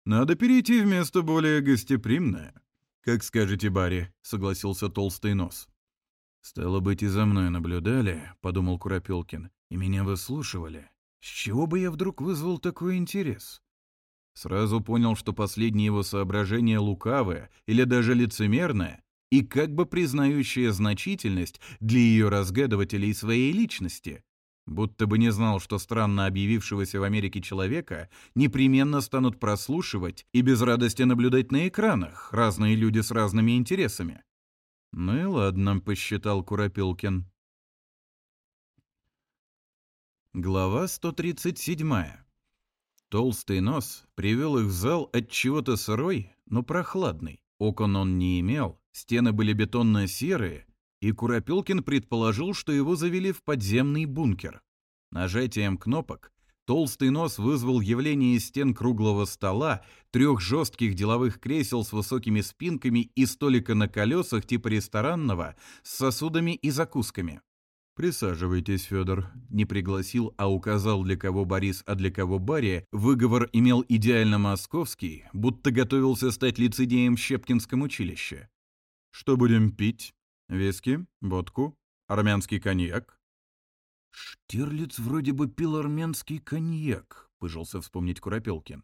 Надо перейти в место более гостеприимное». «Как скажете, Барри», — согласился толстый нос. «Стало быть, и за мной наблюдали», — подумал Куропелкин, — «и меня выслушивали. С чего бы я вдруг вызвал такой интерес?» Сразу понял, что последнее его соображение лукавое или даже лицемерное и как бы признающее значительность для ее разгадывателей своей личности, будто бы не знал, что странно объявившегося в Америке человека непременно станут прослушивать и без радости наблюдать на экранах разные люди с разными интересами. Ну и ладно, посчитал Куропилкин. Глава 137. Толстый нос привел их в зал от чего-то сырой, но прохладный. Окон он не имел, стены были бетонно-серые, и Куропилкин предположил, что его завели в подземный бункер. Нажатием кнопок Толстый нос вызвал явление стен круглого стола, трех жестких деловых кресел с высокими спинками и столика на колесах типа ресторанного с сосудами и закусками. «Присаживайтесь, Федор», — не пригласил, а указал, для кого Борис, а для кого Барри, выговор имел идеально московский, будто готовился стать лицедеем в Щепкинском училище. «Что будем пить? Виски? Водку? Армянский коньяк?» Штирлиц вроде бы пил армянский коньяк, пыжился вспомнить Куропелкин.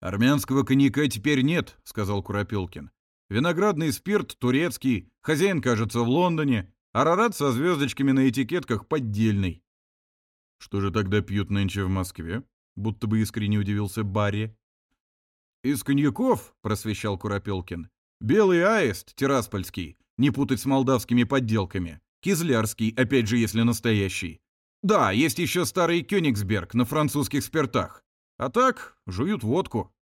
Армянского коньяка теперь нет, сказал Куропелкин. Виноградный спирт турецкий, хозяин, кажется, в Лондоне, арарат со звездочками на этикетках поддельный. Что же тогда пьют нынче в Москве? Будто бы искренне удивился Барри. Из коньяков, просвещал Куропелкин, белый аист, тираспольский, не путать с молдавскими подделками. Кизлярский, опять же, если настоящий. Да, есть еще старый Кёнигсберг на французских спиртах. А так, жуют водку.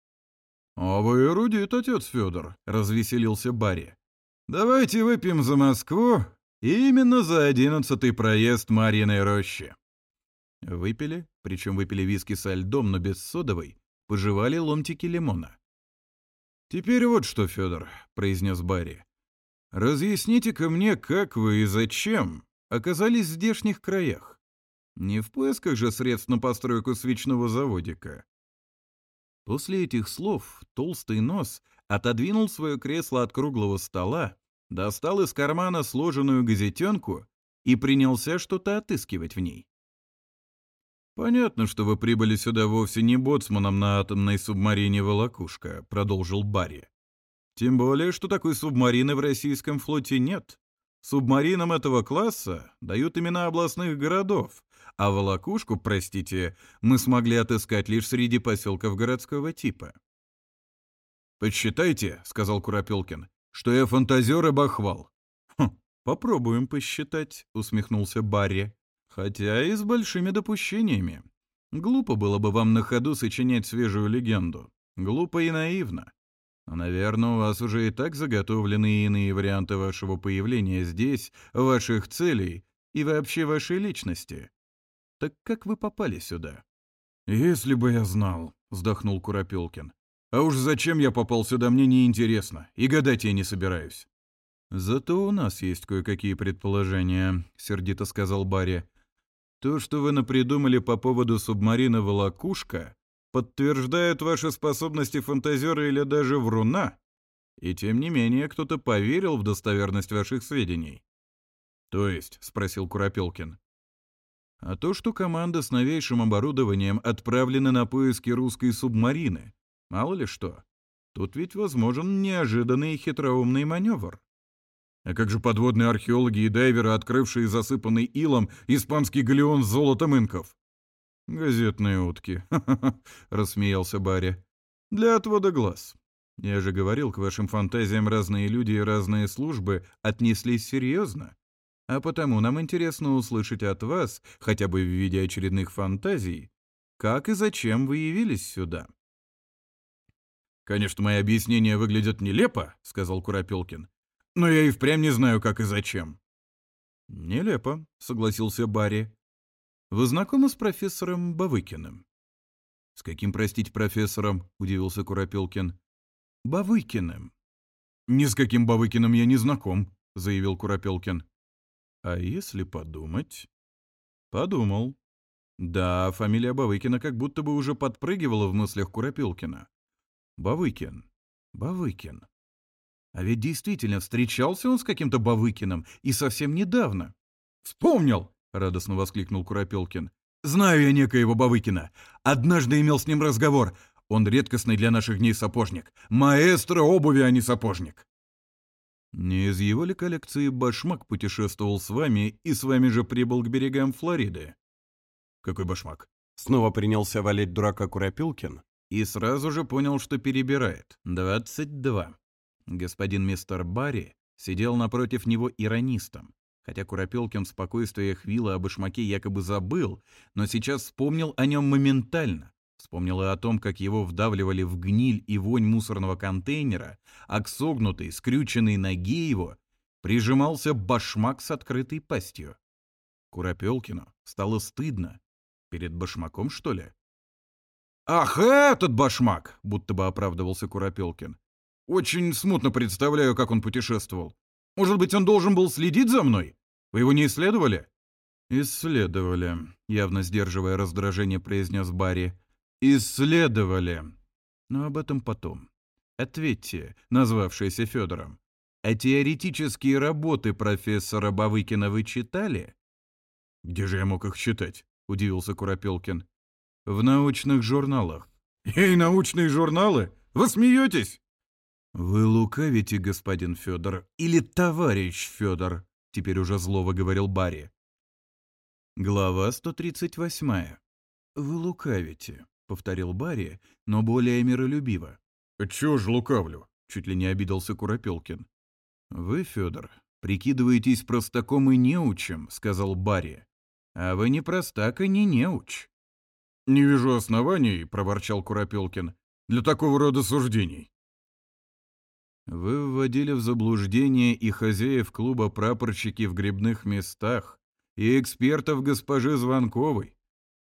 «А вы эрудит, отец Федор», — развеселился Барри. «Давайте выпьем за Москву и именно за одиннадцатый проезд Мариной рощи». Выпили, причем выпили виски со льдом, но без содовой, пожевали ломтики лимона. «Теперь вот что, Федор», — произнес Барри. «Разъясните-ка мне, как вы и зачем оказались в здешних краях?» Не в поисках же средств на постройку свечного заводика. После этих слов толстый нос отодвинул свое кресло от круглого стола, достал из кармана сложенную газетенку и принялся что-то отыскивать в ней. «Понятно, что вы прибыли сюда вовсе не боцманом на атомной субмарине «Волокушка», — продолжил Барри. «Тем более, что такой субмарины в российском флоте нет. Субмаринам этого класса дают имена областных городов, а волокушку, простите, мы смогли отыскать лишь среди поселков городского типа. «Подсчитайте», — сказал Куропелкин, — «что я фантазер и бахвал». «Хм, попробуем посчитать», — усмехнулся Барри. «Хотя и с большими допущениями. Глупо было бы вам на ходу сочинять свежую легенду. Глупо и наивно. Ну, наверное, у вас уже и так заготовлены иные варианты вашего появления здесь, ваших целей и вообще вашей личности. Так как вы попали сюда? Если бы я знал, вздохнул Куропелкин. А уж зачем я попал сюда, мне неинтересно, и гадать я не собираюсь. Зато у нас есть кое-какие предположения, сердито сказал Барри. То, что вы напридумали по поводу субмарина «Волокушка», подтверждают ваши способности фантазера или даже вруна, и тем не менее кто-то поверил в достоверность ваших сведений. То есть, спросил Куропелкин. А то, что команда с новейшим оборудованием отправлена на поиски русской субмарины, мало ли что. Тут ведь возможен неожиданный и хитроумный маневр. А как же подводные археологи и дайверы, открывшие засыпанный илом испанский галеон с золотом инков? «Газетные утки», — рассмеялся Барри. «Для отвода глаз. Я же говорил, к вашим фантазиям разные люди и разные службы отнеслись серьезно. А потому нам интересно услышать от вас, хотя бы в виде очередных фантазий, как и зачем вы явились сюда». «Конечно, мои объяснения выглядят нелепо», — сказал Куропелкин. «Но я и впрямь не знаю, как и зачем». «Нелепо», — согласился Барри. Вы знакомы с профессором Бавыкиным? С каким, простить, профессором? удивился Куропелкин. Бавыкиным. Ни с каким Бавыкиным я не знаком, заявил Куропелкин. А если подумать? Подумал. Да, фамилия Бавыкина как будто бы уже подпрыгивала в мыслях Куропелкина. Бавыкин. Бавыкин. А ведь действительно встречался он с каким-то Бавыкиным и совсем недавно. Вспомнил! — радостно воскликнул Куропелкин. «Знаю я некоего Бавыкина. Однажды имел с ним разговор. Он редкостный для наших дней сапожник. Маэстро обуви, а не сапожник». «Не из его ли коллекции башмак путешествовал с вами и с вами же прибыл к берегам Флориды?» «Какой башмак?» Снова принялся валять дурака Куропилкин и сразу же понял, что перебирает. «Двадцать два». Господин мистер Барри сидел напротив него иронистом, Хотя Куропелкин в спокойствии Хвила о башмаке якобы забыл, но сейчас вспомнил о нем моментально. Вспомнил и о том, как его вдавливали в гниль и вонь мусорного контейнера, а к согнутой, скрюченной ноге его прижимался башмак с открытой пастью. Куропелкину стало стыдно. Перед башмаком, что ли? «Ах, этот башмак!» — будто бы оправдывался Куропелкин. «Очень смутно представляю, как он путешествовал. Может быть, он должен был следить за мной? Вы его не исследовали?» «Исследовали», — явно сдерживая раздражение, произнес Барри. «Исследовали!» Но об этом потом. Ответьте, назвавшийся Федором, а теоретические работы профессора Бавыкина вы читали? «Где же я мог их читать?» — удивился Куропелкин. «В научных журналах». «Эй, научные журналы? Вы смеетесь?» «Вы лукавите, господин Федор, или товарищ Федор», — теперь уже зло говорил Барри. Глава 138. «Вы лукавите», — повторил Барри, но более миролюбиво. «Чего ж лукавлю?» — чуть ли не обиделся Куропелкин. «Вы, Федор, прикидываетесь простаком и неучем», — сказал Барри. «А вы не простак и не неуч». «Не вижу оснований», — проворчал Куропелкин, — «для такого рода суждений». Вы вводили в заблуждение и хозяев клуба прапорщики в грибных местах, и экспертов госпожи Звонковой.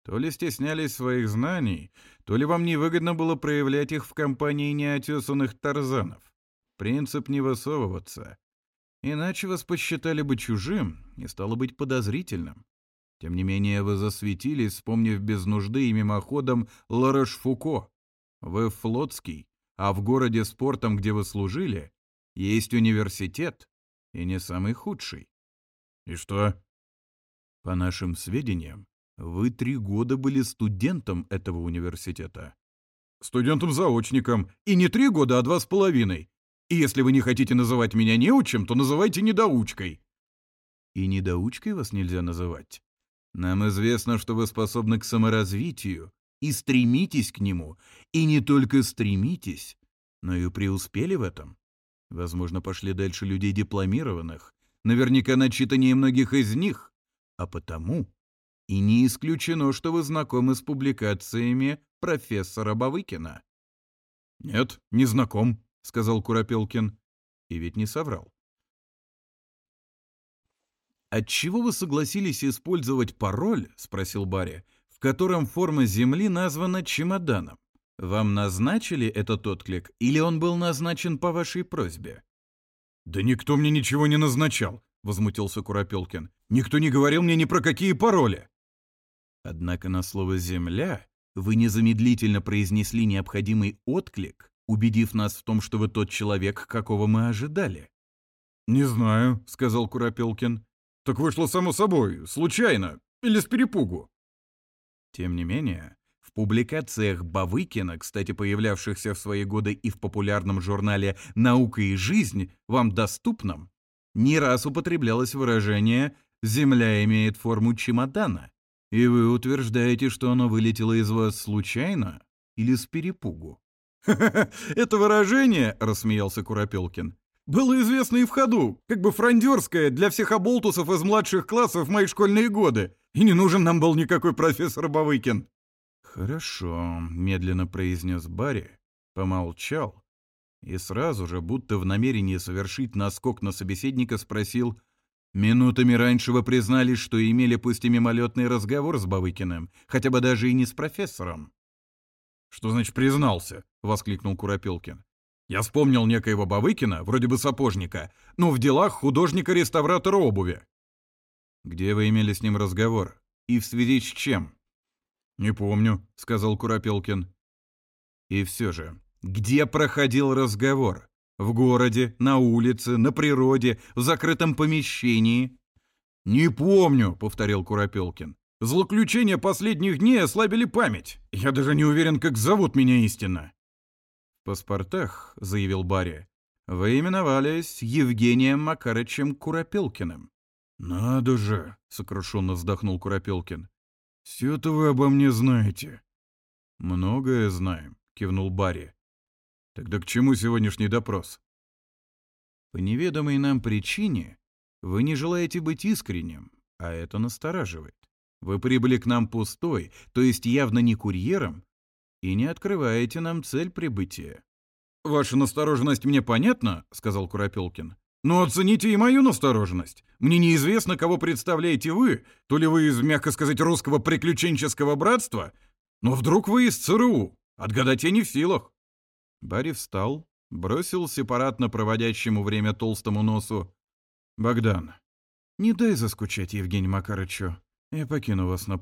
То ли стеснялись своих знаний, то ли вам невыгодно было проявлять их в компании неотесанных тарзанов. Принцип не высовываться. Иначе вас посчитали бы чужим и стало быть подозрительным. Тем не менее, вы засветились, вспомнив без нужды и мимоходом Ларош-Фуко. Вы флотский, а в городе Спортом, где вы служили, есть университет, и не самый худший. И что? По нашим сведениям, вы три года были студентом этого университета. Студентом-заочником. И не три года, а два с половиной. И если вы не хотите называть меня неучим, то называйте недоучкой. И недоучкой вас нельзя называть. Нам известно, что вы способны к саморазвитию, и стремитесь к нему, и не только стремитесь, но и преуспели в этом. Возможно, пошли дальше людей дипломированных, наверняка начитаннее многих из них, а потому и не исключено, что вы знакомы с публикациями профессора Бавыкина. «Нет, не знаком», — сказал Куропелкин. И ведь не соврал. «Отчего вы согласились использовать пароль?» — спросил Барри в котором форма Земли названа чемоданом. Вам назначили этот отклик, или он был назначен по вашей просьбе? «Да никто мне ничего не назначал», — возмутился Куропелкин. «Никто не говорил мне ни про какие пароли». Однако на слово «земля» вы незамедлительно произнесли необходимый отклик, убедив нас в том, что вы тот человек, какого мы ожидали. «Не знаю», — сказал Куропелкин. «Так вышло само собой, случайно, или с перепугу». Тем не менее, в публикациях Бавыкина, кстати, появлявшихся в свои годы и в популярном журнале «Наука и жизнь», вам доступном, не раз употреблялось выражение «Земля имеет форму чемодана», и вы утверждаете, что оно вылетело из вас случайно или с перепугу. Это выражение, — рассмеялся Куропелкин, — было известно и в ходу, как бы фрондерское для всех оболтусов из младших классов в мои школьные годы. и не нужен нам был никакой профессор Бавыкин». «Хорошо», — медленно произнес Барри, помолчал и сразу же, будто в намерении совершить наскок на собеседника, спросил, «Минутами раньше вы признались, что имели пусть и мимолетный разговор с Бавыкиным, хотя бы даже и не с профессором». «Что значит признался?» — воскликнул Куропелкин. «Я вспомнил некоего Бавыкина, вроде бы сапожника, но в делах художника-реставратора обуви». «Где вы имели с ним разговор? И в связи с чем?» «Не помню», — сказал Куропелкин. «И все же, где проходил разговор? В городе, на улице, на природе, в закрытом помещении?» «Не помню», — повторил Куропелкин. «Злоключения последних дней ослабили память. Я даже не уверен, как зовут меня истинно». «В паспортах», — заявил Барри, — «вы именовались Евгением Макарычем Куропелкиным». «Надо же!» — сокрушенно вздохнул Куропелкин. все это вы обо мне знаете». «Многое знаем», — кивнул Барри. «Тогда к чему сегодняшний допрос?» «По неведомой нам причине вы не желаете быть искренним, а это настораживает. Вы прибыли к нам пустой, то есть явно не курьером, и не открываете нам цель прибытия». «Ваша настороженность мне понятна», — сказал Куропелкин.«Но оцените и мою настороженность. Мне неизвестно, кого представляете вы, то ли вы из, мягко сказать, русского приключенческого братства, но вдруг вы из ЦРУ. Отгадать я не в силах». Барри встал, бросил сепаратно проводящему время толстому носу. «Богдан, не дай заскучать Евгению Макарычу. Я покину вас на